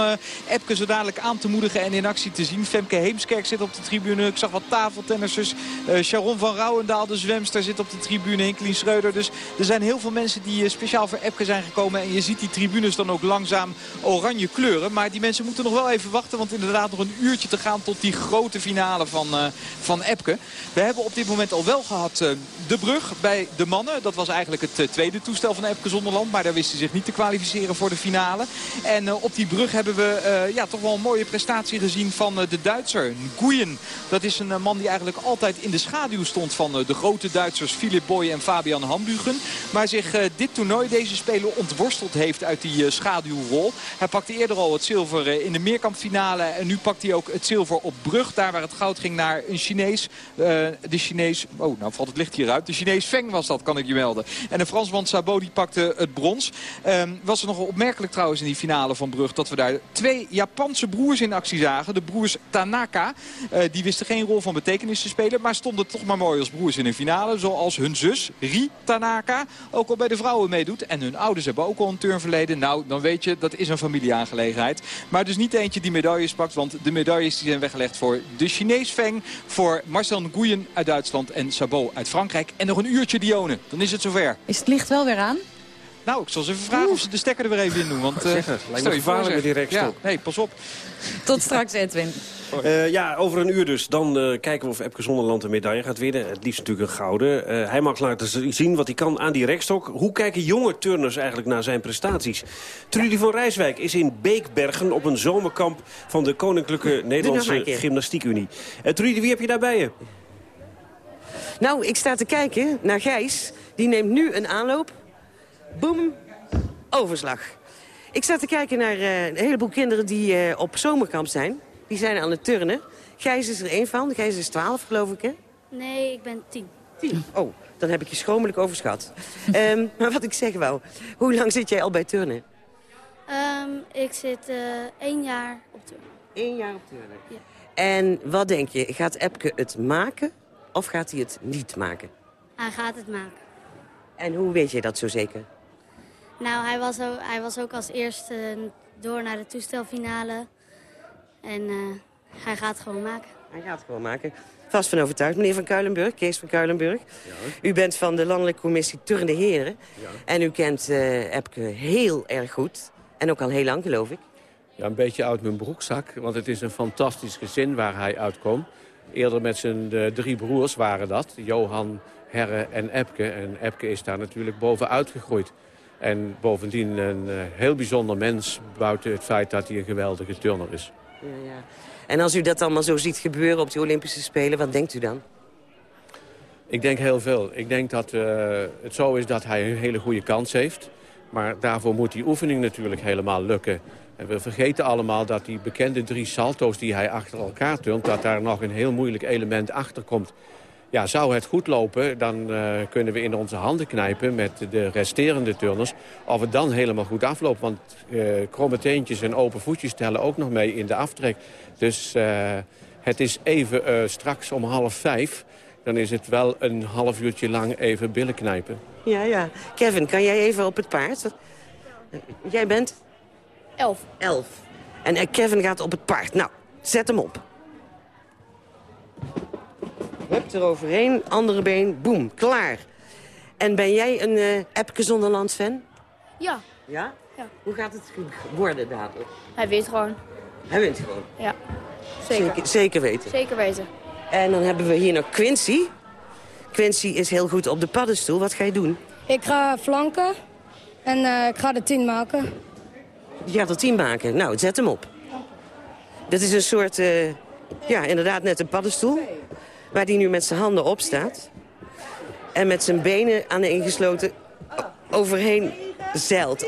Epke zo dadelijk aan te moedigen en in actie te zien. Femke Heemskerk zit op de tribune. Ik zag wat tafeltennissers. Sharon van Rouwendaal, de zwemster, zit op de tribune. Hinkelien Schreuder. Dus er zijn heel veel mensen die speciaal voor Epke zijn gekomen. En je ziet die tribunes dan ook langzaam oranje kleuren. Maar die mensen moeten nog wel even wachten. Want inderdaad nog een uurtje te gaan tot die grote finale van, uh, van Epke. We hebben op dit moment al wel gehad uh, de brug bij de mannen. Dat was eigenlijk het uh, tweede toestel van Epke Zonderland. Maar daar wist hij zich niet te kwalificeren voor de finale. En op die brug hebben we ja, toch wel een mooie prestatie gezien van de Duitser. Nguyen. Dat is een man die eigenlijk altijd in de schaduw stond van de grote Duitsers Philip Boy en Fabian Hambugen. Maar zich dit toernooi, deze speler, ontworsteld heeft uit die schaduwrol. Hij pakte eerder al het zilver in de meerkampfinale. En nu pakt hij ook het zilver op brug. Daar waar het goud ging naar een Chinees. Uh, de Chinees... Oh, nou valt het licht hieruit. De Chinees Feng was dat, kan ik je melden. En de Fransman Sabot die pakte het brons. Um, was er nog opmerkelijk trouwens in die finale van Brug... dat we daar twee Japanse broers in actie zagen. De broers Tanaka. Die wisten geen rol van betekenis te spelen... maar stonden toch maar mooi als broers in een finale. Zoals hun zus, Ri Tanaka, ook al bij de vrouwen meedoet. En hun ouders hebben ook al een turnverleden. Nou, dan weet je, dat is een familieaangelegenheid. Maar dus niet eentje die medailles pakt, want de medailles die zijn weggelegd voor de Chinees Feng, voor Marcel Nguyen uit Duitsland en Sabot uit Frankrijk. En nog een uurtje Dione, dan is het zover. Is het licht wel weer aan? Nou, ik zal ze even vragen of ze de stekker er weer even in doen. Want, uh, lijkt me gevaarlijk met die rekstok. Ja, nee, pas op. Tot straks, Edwin. Uh, ja, over een uur dus. Dan uh, kijken we of Epke Zonderland een medaille gaat winnen. Het liefst natuurlijk een gouden. Uh, hij mag laten zien wat hij kan aan die rekstok. Hoe kijken jonge turners eigenlijk naar zijn prestaties? Trudy van Rijswijk is in Beekbergen op een zomerkamp... van de Koninklijke Nederlandse Gymnastiekunie. Uh, Trudy, wie heb je daarbij je? Nou, ik sta te kijken naar Gijs. Die neemt nu een aanloop. Boom, overslag. Ik sta te kijken naar een heleboel kinderen die op zomerkamp zijn... Die zijn aan het turnen. Gijs is er één van. Gijs is 12, geloof ik, hè? Nee, ik ben 10. 10? Oh, dan heb ik je schromelijk overschat. um, maar wat ik zeg wou, hoe lang zit jij al bij turnen? Um, ik zit uh, één jaar op turnen. Eén jaar op turnen? Ja. En wat denk je, gaat Epke het maken of gaat hij het niet maken? Hij gaat het maken. En hoe weet je dat zo zeker? Nou, hij was ook, hij was ook als eerste door naar de toestelfinale. En uh, hij gaat het gewoon maken. Hij gaat het gewoon maken. Vast van overtuigd. Meneer Van Kuilenburg, Kees van Kuilenburg. Ja. U bent van de Landelijke Commissie Turnde Heren. Ja. En u kent uh, Epke heel erg goed. En ook al heel lang, geloof ik. Ja, een beetje uit mijn broekzak. Want het is een fantastisch gezin waar hij uitkomt. Eerder met zijn uh, drie broers waren dat. Johan, Herre en Epke. En Epke is daar natuurlijk bovenuit gegroeid. En bovendien een uh, heel bijzonder mens... buiten het feit dat hij een geweldige turner is. Ja, ja. En als u dat allemaal zo ziet gebeuren op de Olympische Spelen, wat denkt u dan? Ik denk heel veel. Ik denk dat uh, het zo is dat hij een hele goede kans heeft. Maar daarvoor moet die oefening natuurlijk helemaal lukken. En we vergeten allemaal dat die bekende drie salto's die hij achter elkaar turnt... dat daar nog een heel moeilijk element achter komt. Ja, zou het goed lopen, dan uh, kunnen we in onze handen knijpen met de resterende turners. Of het dan helemaal goed afloopt. Want uh, kromme teentjes en open voetjes tellen ook nog mee in de aftrek. Dus uh, het is even straks om half vijf. Dan is het wel een half uurtje lang even billen knijpen. Ja, ja. Kevin, kan jij even op het paard? Jij bent? Elf. Elf. En Kevin gaat op het paard. Nou, zet hem op. Hup, eroverheen, andere been, boem, klaar. En ben jij een uh, Epke Zonderland fan? Ja. Ja? Ja. Hoe gaat het worden dadelijk? Hij wint gewoon. Hij wint gewoon? Ja. Zeker. Zeker, zeker weten? Zeker weten. En dan hebben we hier nog Quincy. Quincy is heel goed op de paddenstoel. Wat ga je doen? Ik ga flanken en uh, ik ga de tien maken. Je gaat er tien maken? Nou, zet hem op. Dit is een soort, uh, ja, inderdaad net een paddenstoel. Waar die nu met zijn handen op staat. En met zijn benen aan de ingesloten overheen zeilt.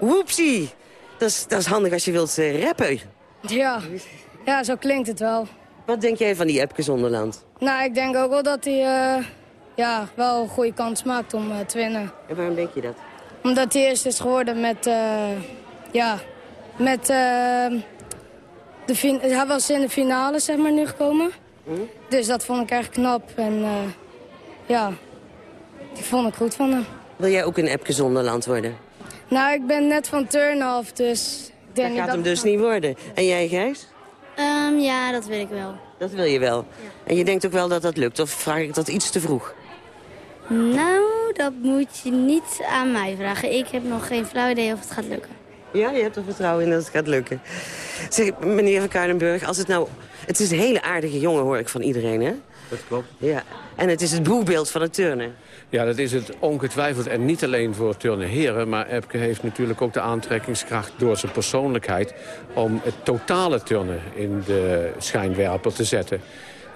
Woepsie! Dat is, dat is handig als je wilt uh, rappen. Ja. ja, zo klinkt het wel. Wat denk jij van die Epke Zonderland? Nou, ik denk ook wel dat hij uh, ja, wel een goede kans maakt om uh, te winnen. En waarom denk je dat? Omdat hij eerst is geworden met... ja, met... de hij was in de finale, zeg maar, nu gekomen. Dus dat vond ik erg knap. En uh, ja, die vond ik goed van hem. Wil jij ook een Epke Zonderland worden? Nou, ik ben net van turn af, dus... Ik denk dat gaat dat hem dus niet worden. En jij, Gijs? Um, ja, dat wil ik wel. Dat wil je wel. Ja. En je denkt ook wel dat dat lukt? Of vraag ik dat iets te vroeg? Nou, dat moet je niet aan mij vragen. Ik heb nog geen flauw idee of het gaat lukken. Ja, je hebt er vertrouwen in dat het gaat lukken. Zeg, meneer van Kuilenburg, als het nou... Het is een hele aardige jongen, hoor ik van iedereen, hè? Dat klopt. Ja. En het is het boegbeeld van het turnen. Ja, dat is het ongetwijfeld. En niet alleen voor turnen heren. Maar Epke heeft natuurlijk ook de aantrekkingskracht door zijn persoonlijkheid... om het totale turnen in de schijnwerper te zetten.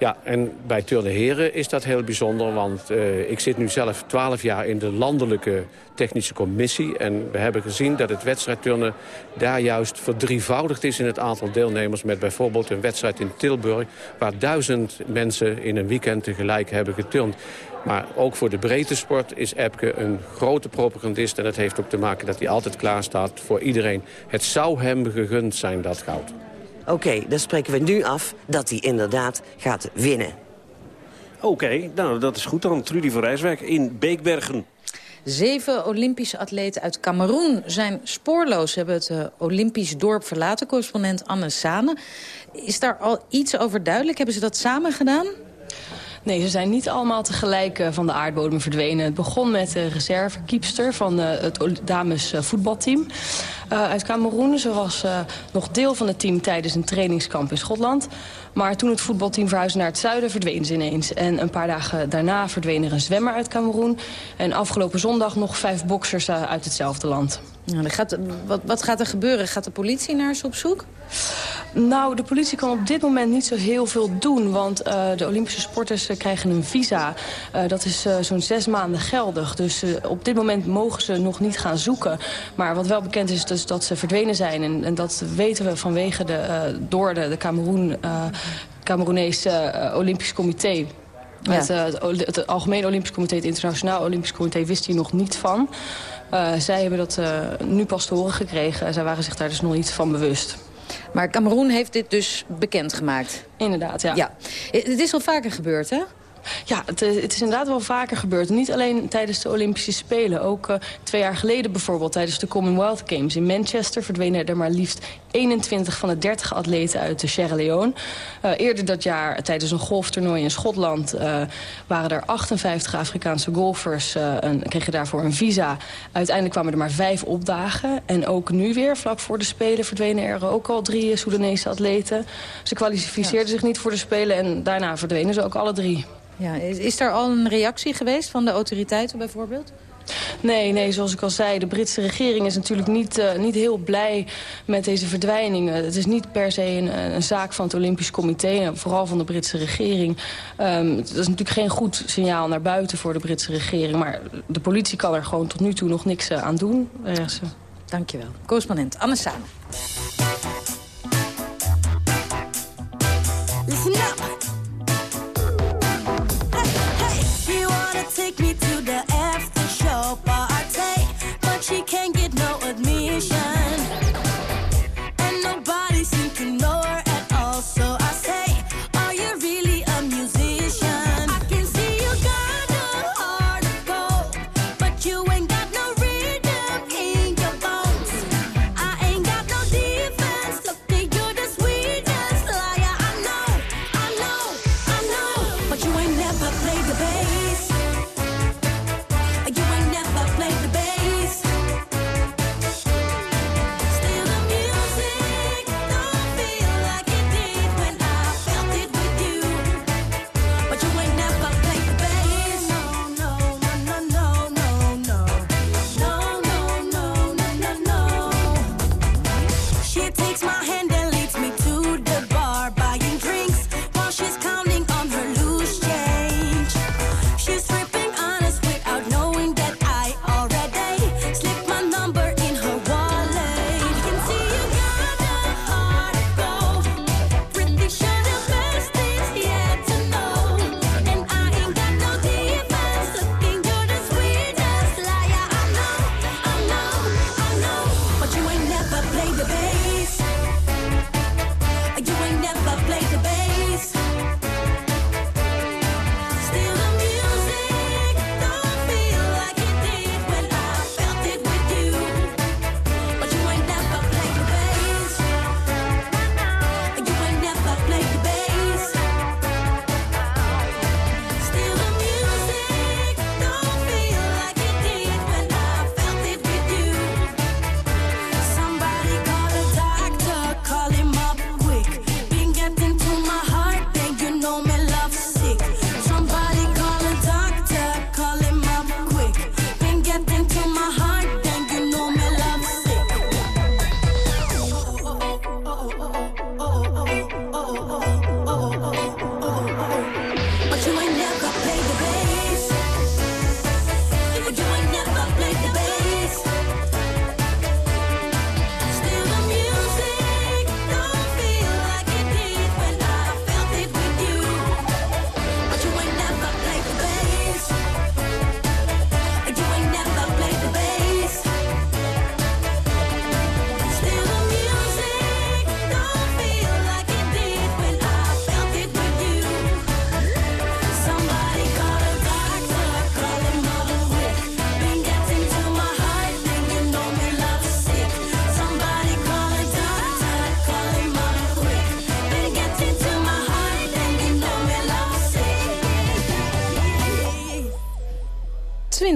Ja, en bij turnen heren is dat heel bijzonder. Want uh, ik zit nu zelf 12 jaar in de landelijke technische commissie. En we hebben gezien dat het wedstrijdturnen daar juist verdrievoudigd is... in het aantal deelnemers met bijvoorbeeld een wedstrijd in Tilburg... waar duizend mensen in een weekend tegelijk hebben geturnd. Maar ook voor de breedte sport is Epke een grote propagandist. En dat heeft ook te maken dat hij altijd klaar staat voor iedereen. Het zou hem gegund zijn, dat goud. Oké, dan spreken we nu af dat hij inderdaad gaat winnen. Oké, nou dat is goed dan. Trudy van Rijswijk in Beekbergen. Zeven Olympische atleten uit Cameroen zijn spoorloos. Ze hebben het uh, Olympisch dorp verlaten. Correspondent Anne Sane. Is daar al iets over duidelijk? Hebben ze dat samen gedaan? Nee, ze zijn niet allemaal tegelijk uh, van de aardbodem verdwenen. Het begon met de reservekeepster van uh, het dames voetbalteam uit Cameroen. Ze was nog deel van het team tijdens een trainingskamp in Schotland. Maar toen het voetbalteam verhuisde naar het zuiden verdween ze ineens. En een paar dagen daarna verdween er een zwemmer uit Cameroen. En afgelopen zondag nog vijf boksers uit hetzelfde land. Nou, gaat, wat, wat gaat er gebeuren? Gaat de politie naar ze op zoek? Nou, de politie kan op dit moment niet zo heel veel doen. Want uh, de Olympische sporters uh, krijgen een visa. Uh, dat is zo'n zes maanden geldig. Dus op dit moment mogen ze nog niet gaan zoeken. Maar wat wel bekend is, dus dat ze verdwenen zijn. En, en dat weten we vanwege de, door de, de Cameroen, Cameroenese Olympisch Comité. Ja. Het, het, Algemeen Olympisch Comité, het Internationaal Olympisch Comité... wist hier nog niet van. Zij hebben dat nu pas te horen gekregen. Zij waren zich daar dus nog niet van bewust. Maar Cameroen heeft dit dus bekendgemaakt. Inderdaad, ja. ja. Het is al vaker gebeurd, hè? Ja, het, het, is inderdaad wel vaker gebeurd. Niet alleen tijdens de Olympische Spelen. Ook uh, twee jaar geleden bijvoorbeeld tijdens de Commonwealth Games in Manchester... verdwenen er maar liefst 21 van de 30 atleten uit de Sierra Leone. Uh, eerder dat jaar tijdens een golftoernooi in Schotland... Uh, waren er 58 Afrikaanse golfers en kregen daarvoor een visa. Uiteindelijk kwamen er maar vijf opdagen. En ook nu weer, vlak voor de Spelen, verdwenen er ook al drie Soedanese atleten. Ze kwalificeerden ja. zich niet voor de Spelen en daarna verdwenen ze ook alle drie. Ja, is, is er al een reactie geweest van de autoriteiten bijvoorbeeld? Nee, nee, zoals ik al zei, de Britse regering is natuurlijk niet, uh, niet heel blij met deze verdwijningen. Het is niet per se een, een zaak van het Olympisch Comité, en vooral van de Britse regering. Um, dat is natuurlijk geen goed signaal naar buiten voor de Britse regering. Maar de politie kan er gewoon tot nu toe nog niks uh, aan doen. Uh, Dankjewel. Correspondent Anne Sane. she can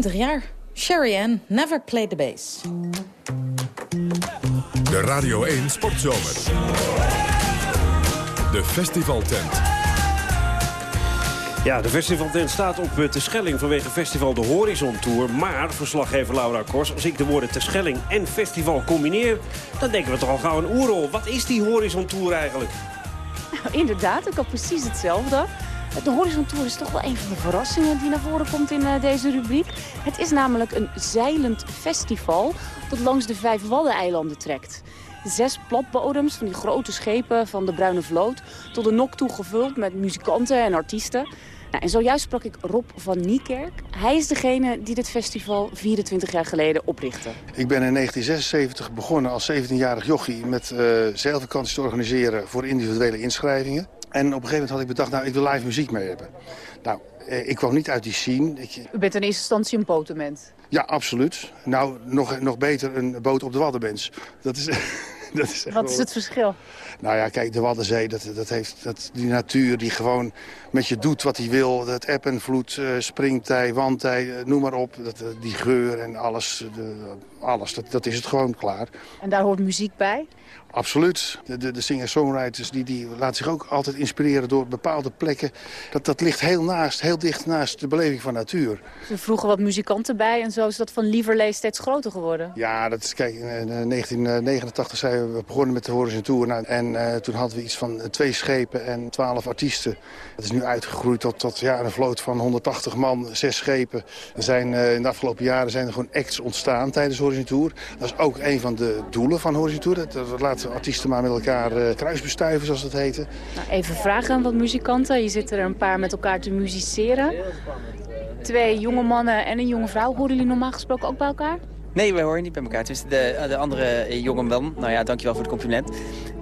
20 jaar. Sherry Ann never played the bass. De Radio 1 Sportzomer. De festivaltent. Ja, de festivaltent staat op eh, Terschelling vanwege festival De Horizon Tour. Maar, verslaggever Laura Kors, als ik de woorden Terschelling en festival combineer... dan denken we toch al gauw een oerol. Wat is die Horizon Tour eigenlijk? Nou, inderdaad, ik had precies hetzelfde. De Horizon Tour is toch wel een van de verrassingen die naar voren komt in uh, deze rubriek. Het is namelijk een zeilend festival dat langs de vijf Waddeneilanden trekt. Zes platbodems van die grote schepen van de Bruine Vloot... tot de nok toe gevuld met muzikanten en artiesten. Nou, en zojuist sprak ik Rob van Niekerk. Hij is degene die dit festival 24 jaar geleden oprichtte. Ik ben in 1976 begonnen als 17-jarig jochie... met uh, zeilvakanties te organiseren voor individuele inschrijvingen. En op een gegeven moment had ik bedacht, nou, ik wil live muziek mee hebben. Nou, eh, ik kwam niet uit die scene. Ik... U bent in eerste instantie een potement. Ja, absoluut. Nou, nog, nog beter een boot op de Waddenbens. Dat is... dat is Wat is het verschil? Nou ja, kijk, de Waddenzee, dat, dat heeft dat, die natuur die gewoon met je doet wat hij wil. Het eb en vloed, uh, springtij, wandtij, noem maar op. Dat, die geur en alles, de, alles dat, dat is het gewoon klaar. En daar hoort muziek bij? Absoluut. De, de, de singer-songwriters die, die laten zich ook altijd inspireren door bepaalde plekken. Dat, dat ligt heel naast, heel dicht naast de beleving van natuur. Ze vroegen wat muzikanten bij en zo is dat van Lieverlee steeds groter geworden. Ja, dat is, kijk, in 1989 zijn we begonnen met de Horizon Tour. Nou, en uh, toen hadden we iets van twee schepen en twaalf artiesten. Dat is nu uitgegroeid tot, tot ja, een vloot van 180 man, zes schepen. Zijn, uh, in de afgelopen jaren zijn er gewoon acts ontstaan tijdens Horizon Tour. Dat is ook een van de doelen van Horizon Tour. Dat, dat laten artiesten maar met elkaar uh, kruisbestuiven, zoals dat heette. Nou, even vragen aan wat muzikanten. Je zit er een paar met elkaar te musiceren. Twee jonge mannen en een jonge vrouw. Horen jullie normaal gesproken ook bij elkaar? Nee, wij horen niet bij elkaar. De, de andere jongen wel. Nou ja, dankjewel voor het compliment.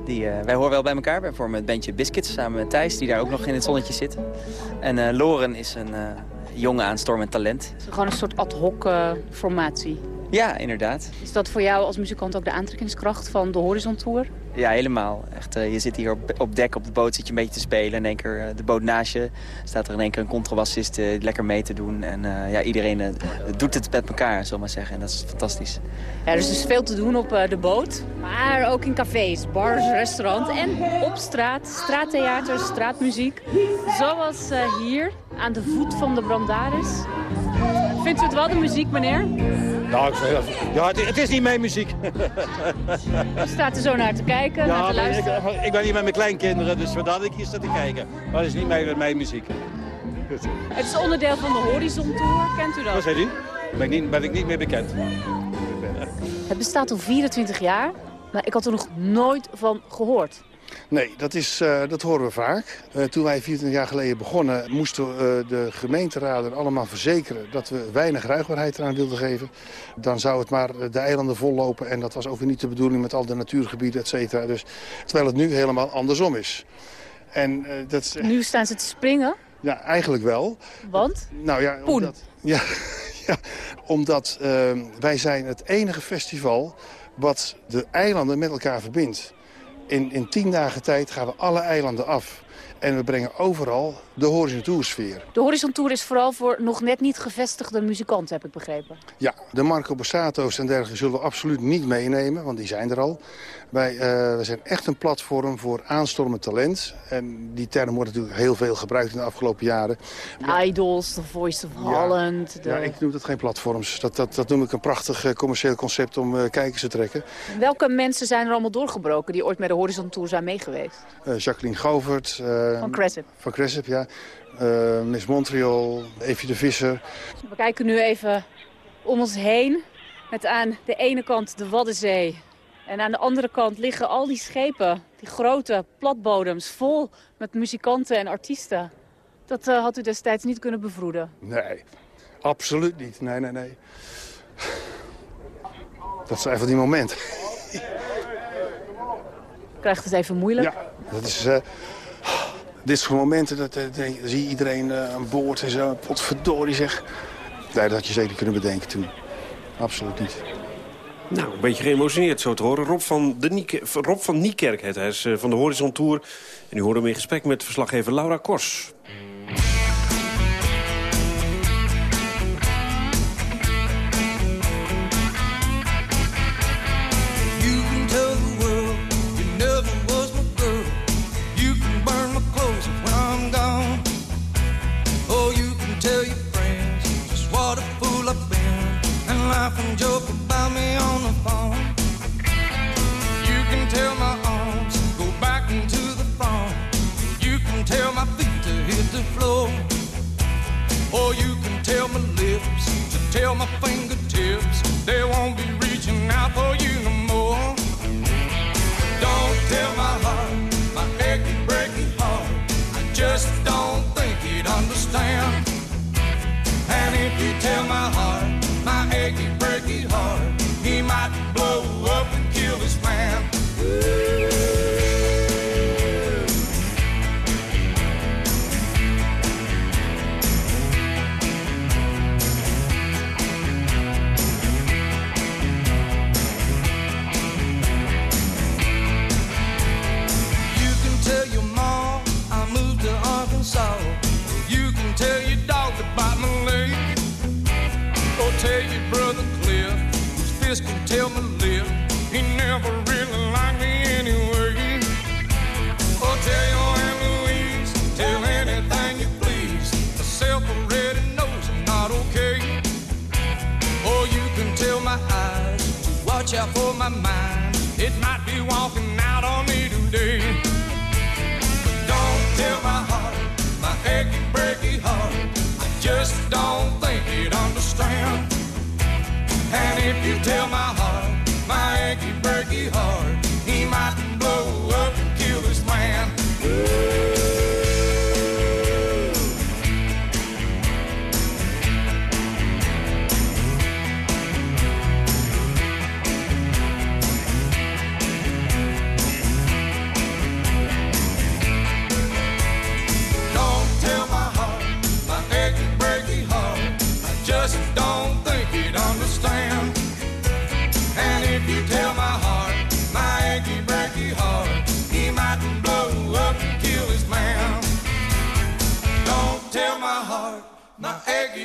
Die, uh, wij horen wel bij elkaar. Wij vormen het bandje Biscuits samen met Thijs, die daar ook nog in het zonnetje zit. En Loren is een uh, jongen aan storm en talent. Gewoon een soort ad hoc formatie? Ja, inderdaad. Is dat voor jou als muzikant ook de aantrekkingskracht van de Horizon Tour? Ja, helemaal. Echt, uh, je zit hier op, op dek op de boot, zit je een beetje te spelen. En in één keer uh, de boot naast je staat er in één keer een contrabassist uh, lekker mee te doen. En ja, iedereen doet het met elkaar, zal maar zeggen. En dat is fantastisch. Ja, dus er is veel te doen op de boot. Maar ook in cafés, bars, restaurants en op straat. Straattheater, straatmuziek. Zoals hier aan de voet van de Brandaris. Vindt u het wel de muziek, meneer? Nou, ja, het, het, is niet mijn muziek. U staat er zo naar te kijken, ja, naar te luisteren? Ik, ik, ben hier met mijn kleinkinderen, dus vandaar dat ik hier sta te kijken. Maar het is niet mijn, mijn muziek. Het is onderdeel van de Horizon Tour, kent u dat? Wat zei u? Daar ben ik niet, ben ik niet meer bekend. Het bestaat al 24 jaar, maar ik had er nog nooit van gehoord. Nee, dat, is, uh, dat horen we vaak. Uh, toen wij 24 jaar geleden begonnen... moesten uh, de gemeenteraden allemaal verzekeren... dat we weinig ruigbaarheid eraan wilden geven. Dan zou het maar de eilanden vollopen. En dat was ook weer niet de bedoeling met al de natuurgebieden, et cetera. Dus, terwijl het nu helemaal andersom is. En, dat, nu staan ze te springen? Ja, eigenlijk wel. Want? Nou ja, Poen. Omdat, ja, ja, omdat wij zijn het enige festival... wat de eilanden met elkaar verbindt. In, in tien dagen tijd gaan we alle eilanden af. En we brengen overal de Horizon Tour sfeer. De Horizon Tour is vooral voor nog net niet gevestigde muzikanten, heb ik begrepen. Ja, de Marco Bossato's en dergelijke zullen we absoluut niet meenemen, want die zijn er al. Wij, uh, wij zijn echt een platform voor aanstormend talent. En die term wordt natuurlijk heel veel gebruikt in de afgelopen jaren. Idols, The Voice of Holland. Ja, de... ja ik noem dat geen platforms. Dat, dat, dat noem ik een prachtig uh, commercieel concept om uh, kijkers te trekken. Welke mensen zijn er allemaal doorgebroken die ooit met de Horizon Tour zijn meegeweest? Jacqueline Govert. van Cresip. Van Cresip, ja. Miss Montreal, Evie de Visser. We kijken nu even om ons heen. Met aan de ene kant de Waddenzee. En aan de andere kant liggen al die schepen, die grote platbodems... vol met muzikanten en artiesten. Dat uh, had u destijds niet kunnen bevroeden? Nee, absoluut niet. Nee, nee, nee. Dat zijn van die momenten. Krijgt het even moeilijk? Ja, dat is... Uh, dit soort momenten, dat, dat, dat, zie iedereen aan boord en zo. Potverdorie zeg. Nee, dat had je zeker kunnen bedenken toen. Absoluut niet. Nou, een beetje geëmotioneerd zo te horen. Rob van, de Rob van Niekerk, het, hij is uh, van de Horizon Tour. En u hoorde hem in gesprek met verslaggever Laura Kors.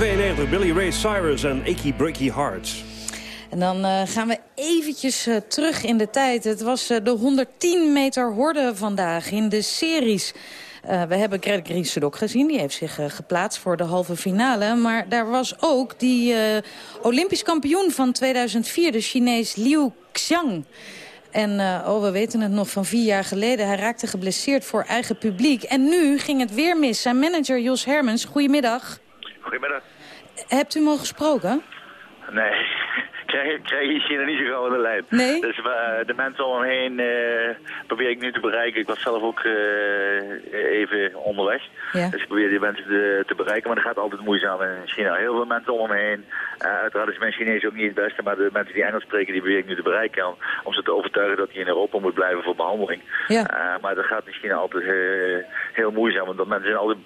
1992, Billy Ray Cyrus en Achy Breaky Hearts. En dan eh, gaan we eventjes eh, terug in de tijd. Het was eh, de 110 meter horde vandaag in de series. We hebben Greg Riesedok gezien. Die heeft zich geplaatst voor de halve finale. Maar daar was ook die Olympisch kampioen van 2004, de Chinees Liu Xiang. En oh, we weten het nog van vier jaar geleden. Hij raakte geblesseerd voor eigen publiek. En nu ging het weer mis. Zijn manager Jos Hermens, goedemiddag. Goedemiddag. Hebt u hem al gesproken? Nee, krijg, krijg je hier niet zo gauw in de lijn. Nee? Dus eh, de mensen om me heen eh, probeer ik nu te bereiken. Ik was zelf ook eh, even onderweg. Ja. Dus ik probeer die mensen te, te bereiken, maar dat gaat altijd moeizaam in China. Heel veel mensen om me heen. Uiteraard is mijn Chinees ook niet het beste, maar de mensen die Engels spreken, die probeer ik nu te bereiken. Om, om ze te overtuigen dat hij in Europa moet blijven voor behandeling. Ja. Maar dat gaat in China altijd heel moeizaam, want mensen zijn altijd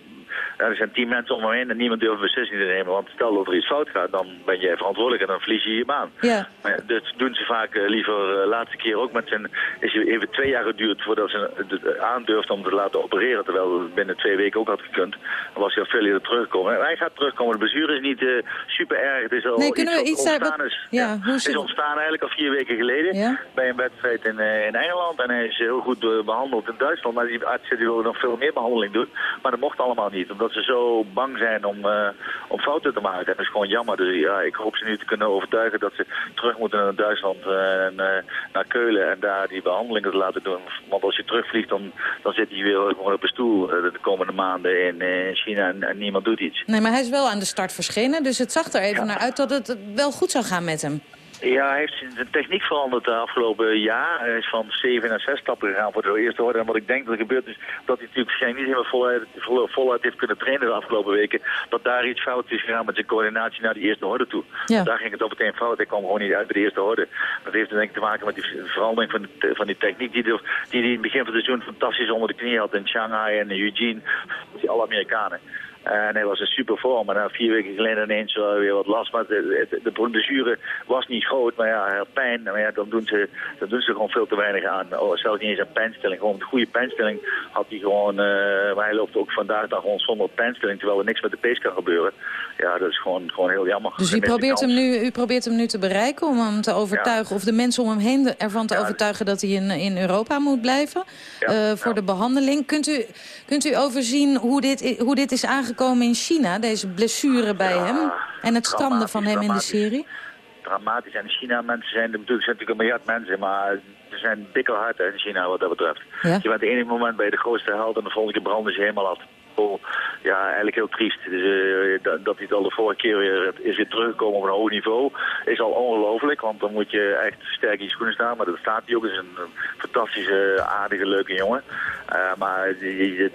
ja, er zijn tien mensen om me heen en niemand durft een beslissing te nemen. Want stel dat er iets fout gaat, dan ben jij verantwoordelijk en dan verlies je je baan. Ja. Maar ja, dat doen ze vaak eh, liever uh, laatste keer ook met zijn... Is het even twee jaar geduurd voordat ze het aandurft om te laten opereren. Terwijl het binnen twee weken ook had gekund. Dan was hij al veel eerder teruggekomen. En hij gaat terugkomen. De blessure is niet uh, super erg. Het is al nee, iets ontstaan. Is, ja, hoe is ontstaan eigenlijk al vier weken geleden. Bij een wedstrijd in, in Engeland. En hij is heel goed behandeld in Duitsland. Maar die artsen die wilden nog veel meer behandeling doen. Maar dat mocht allemaal niet. Omdat ze zo bang zijn om, uh, om fouten te maken. En dat is gewoon jammer. Dus ja, ik hoop ze nu te kunnen overtuigen dat ze terug moeten naar Duitsland uh, en uh, naar Keulen en daar die behandelingen te laten doen. Want als je terugvliegt, dan, dan zit hij weer gewoon op een stoel de komende maanden in, in China en, en, niemand doet iets. Nee, maar hij is wel aan de start verschenen. Dus het zag er even ja. naar uit dat het wel goed zou gaan met hem. Ja, hij heeft zijn techniek veranderd de afgelopen jaar. Hij is van 7 naar 6 stappen gegaan voor de eerste orde. En wat ik denk dat er gebeurt is dat hij natuurlijk waarschijnlijk niet helemaal voluit, vol, voluit heeft kunnen trainen de afgelopen weken. Dat daar iets fout is gegaan met zijn coördinatie naar die eerste orde toe. Ja. Daar ging het op meteen fout. Hij kwam gewoon niet uit bij de eerste orde. Dat heeft denk ik te maken met die verandering van, de, van die techniek die hij die, die in het begin van het seizoen fantastisch onder de knie had in Shanghai en in Eugene. Die alle Amerikanen. En hij was in super vorm. Maar na vier weken geleden ineens weer wat last. Maar de, de, was niet groot. Maar ja, pijn. Maar ja, dan doen ze, dan doen ze gewoon veel te weinig aan. Oh, zelfs niet eens aan pijnstilling. Gewoon de goede pijnstilling had hij gewoon... eh, maar hij loopt ook vandaag dan gewoon zonder pijnstilling. Terwijl er niks met de pace kan gebeuren. Ja, dat is gewoon, gewoon heel jammer. Dus u probeert, hem nu, u probeert hem nu te bereiken om hem te overtuigen... of de mensen om hem heen ervan te overtuigen dat hij in, in Europa moet blijven... eh, voor de behandeling. Kunt u, kunt u overzien hoe dit, hoe dit is aangekomen in China, deze blessure bij hem... en het stranden van hem in de serie? dramatisch. En in China mensen zijn, er natuurlijk zijn natuurlijk een miljard mensen, maar er zijn bikkelhard in China wat dat betreft. Je bent het ene moment bij de grootste held en de volgende keer branden ze helemaal af. Ja, eigenlijk heel triest. Dus, dat, dat hij het al de vorige keer weer is weer teruggekomen op een hoog niveau, is al ongelooflijk. Want dan moet je echt sterk in je schoenen staan. Maar dat staat hij ook. Het is een fantastische, aardige, leuke jongen. Eh, maar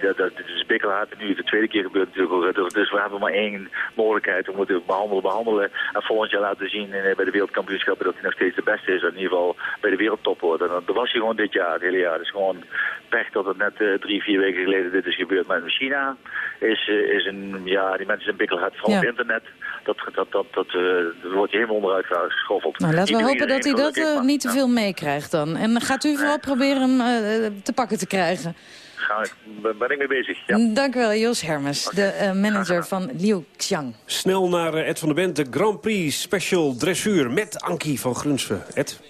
dat, dat, dat is bikkelhard. Nu de tweede keer gebeurd natuurlijk. Dus, dus we hebben maar één mogelijkheid. We moeten behandelen, behandelen. En volgend jaar laten zien eh, bij de wereldkampioenschappen dat hij nog steeds de beste is. In ieder geval bij de wereldtop wordt. En dat dat was hij gewoon dit jaar, het hele jaar. Is gewoon pech dat het net eh, drie, vier weken geleden dit is gebeurd. Maar in China is, eh, is een, ja, die mensen zijn bikkelhard. Vooral Ja. op internet. Dat, dat, dat, dat, eh, daar wordt je helemaal onderuit geschoffeld. Nou, laten we hopen dat hij dat eh, maar- niet te veel meekrijgt dan. En gaat u vooral proberen hem eh, te pakken te krijgen. Ga ik, ben, ik mee bezig. Ja. Dank u wel, Jos Hermes, de eh, manager van Liu Xiang. Snel naar Ed van der Bent, de Grand Prix Special Dressuur met Ankie van Grunsven. Ed?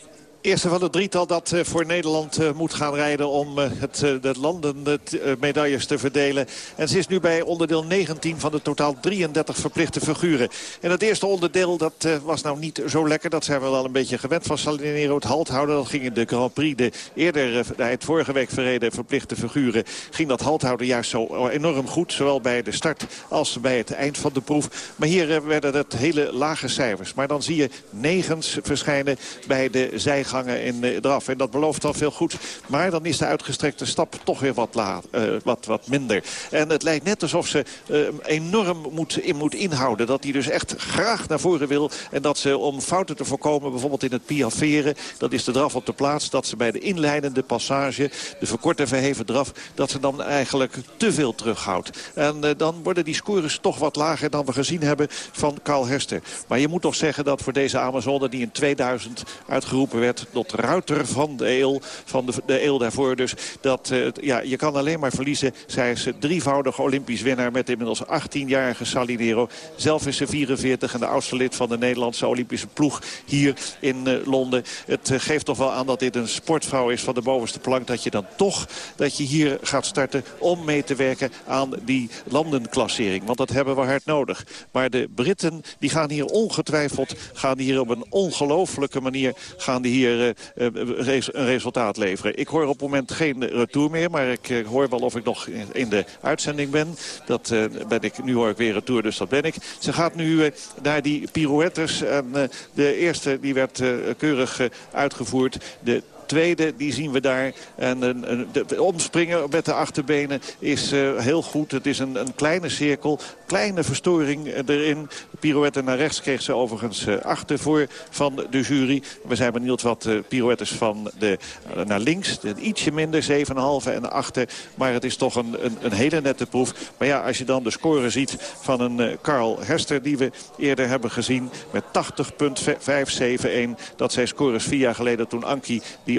Eerste van het drietal dat eh, voor Nederland eh, moet gaan rijden om eh, het, de landen medailles te verdelen. En ze is nu bij onderdeel 19 van de totaal 33 verplichte figuren. En het eerste onderdeel dat was nou niet zo lekker. Dat zijn we wel een beetje gewend van Salinero. Het halthouden, dat ging in de Grand Prix. De eerder, de het vorige week verreden verplichte figuren... ging dat halthouden juist zo enorm goed. Zowel bij de start als bij het eind van de proef. Maar hier werden het hele lage cijfers. Maar dan zie je negens verschijnen bij de zijgangen in de draf. En dat belooft al veel goed. Maar dan is de uitgestrekte stap toch weer wat, la, eh, wat, wat minder. En het lijkt net alsof ze eh, enorm moet, in moet inhouden. Dat hij dus echt graag naar voren wil. En dat ze om fouten te voorkomen, bijvoorbeeld in het piaferen... dat is de draf op de plaats, dat ze bij de inleidende passage... de verkorte verheven draf, dat ze dan eigenlijk te veel terughoudt. En eh, dan worden die scores toch wat lager dan we gezien hebben van Carl Hester. Maar je moet toch zeggen dat voor deze Amazone die in 2000 uitgeroepen werd... tot ruiter van de eeuw, van de, de eeuw daarvoor dus... dat eh, ja, je kan alleen maar verliezen. Zij is drievoudig Olympisch winnaar met inmiddels 18-jarige Salinero. Zelf is ze 44 en de oudste lid van de Nederlandse Olympische ploeg hier in eh, Londen. Het eh, geeft toch wel aan dat dit een sportvrouw is van de bovenste plank. Dat je dan toch dat je hier gaat starten om mee te werken aan die landenklassering. Want dat hebben we hard nodig. Maar de Britten die gaan hier ongetwijfeld gaan hier op een ongelofelijke manier gaan die hier eh, eh, een resultaat leveren. Ik hoor op het moment geen retour meer, maar ik eh, hoor wel of ik nog in- de uitzending ben. Dat ben ik. Nu hoor ik weer retour, dus dat ben ik. Ze gaat nu naar die pirouettes. En de eerste die werd keurig uitgevoerd. De tweede, die zien we daar. En een, een, de, omspringen met de achterbenen is eh, heel goed. Het is een, een kleine cirkel, kleine verstoring eh, erin. De pirouette naar rechts kreeg ze overigens eh, achter voor van de jury. We zijn benieuwd wat pirouettes van de, eh, naar links. Ietsje minder, 7,5 en 8. Maar het is toch een, een, een hele nette proef. Maar ja, als je dan de score ziet van een eh, Carl Hester... die we eerder hebben gezien met 80,571. Dat zijn scores vier jaar geleden toen Anki... die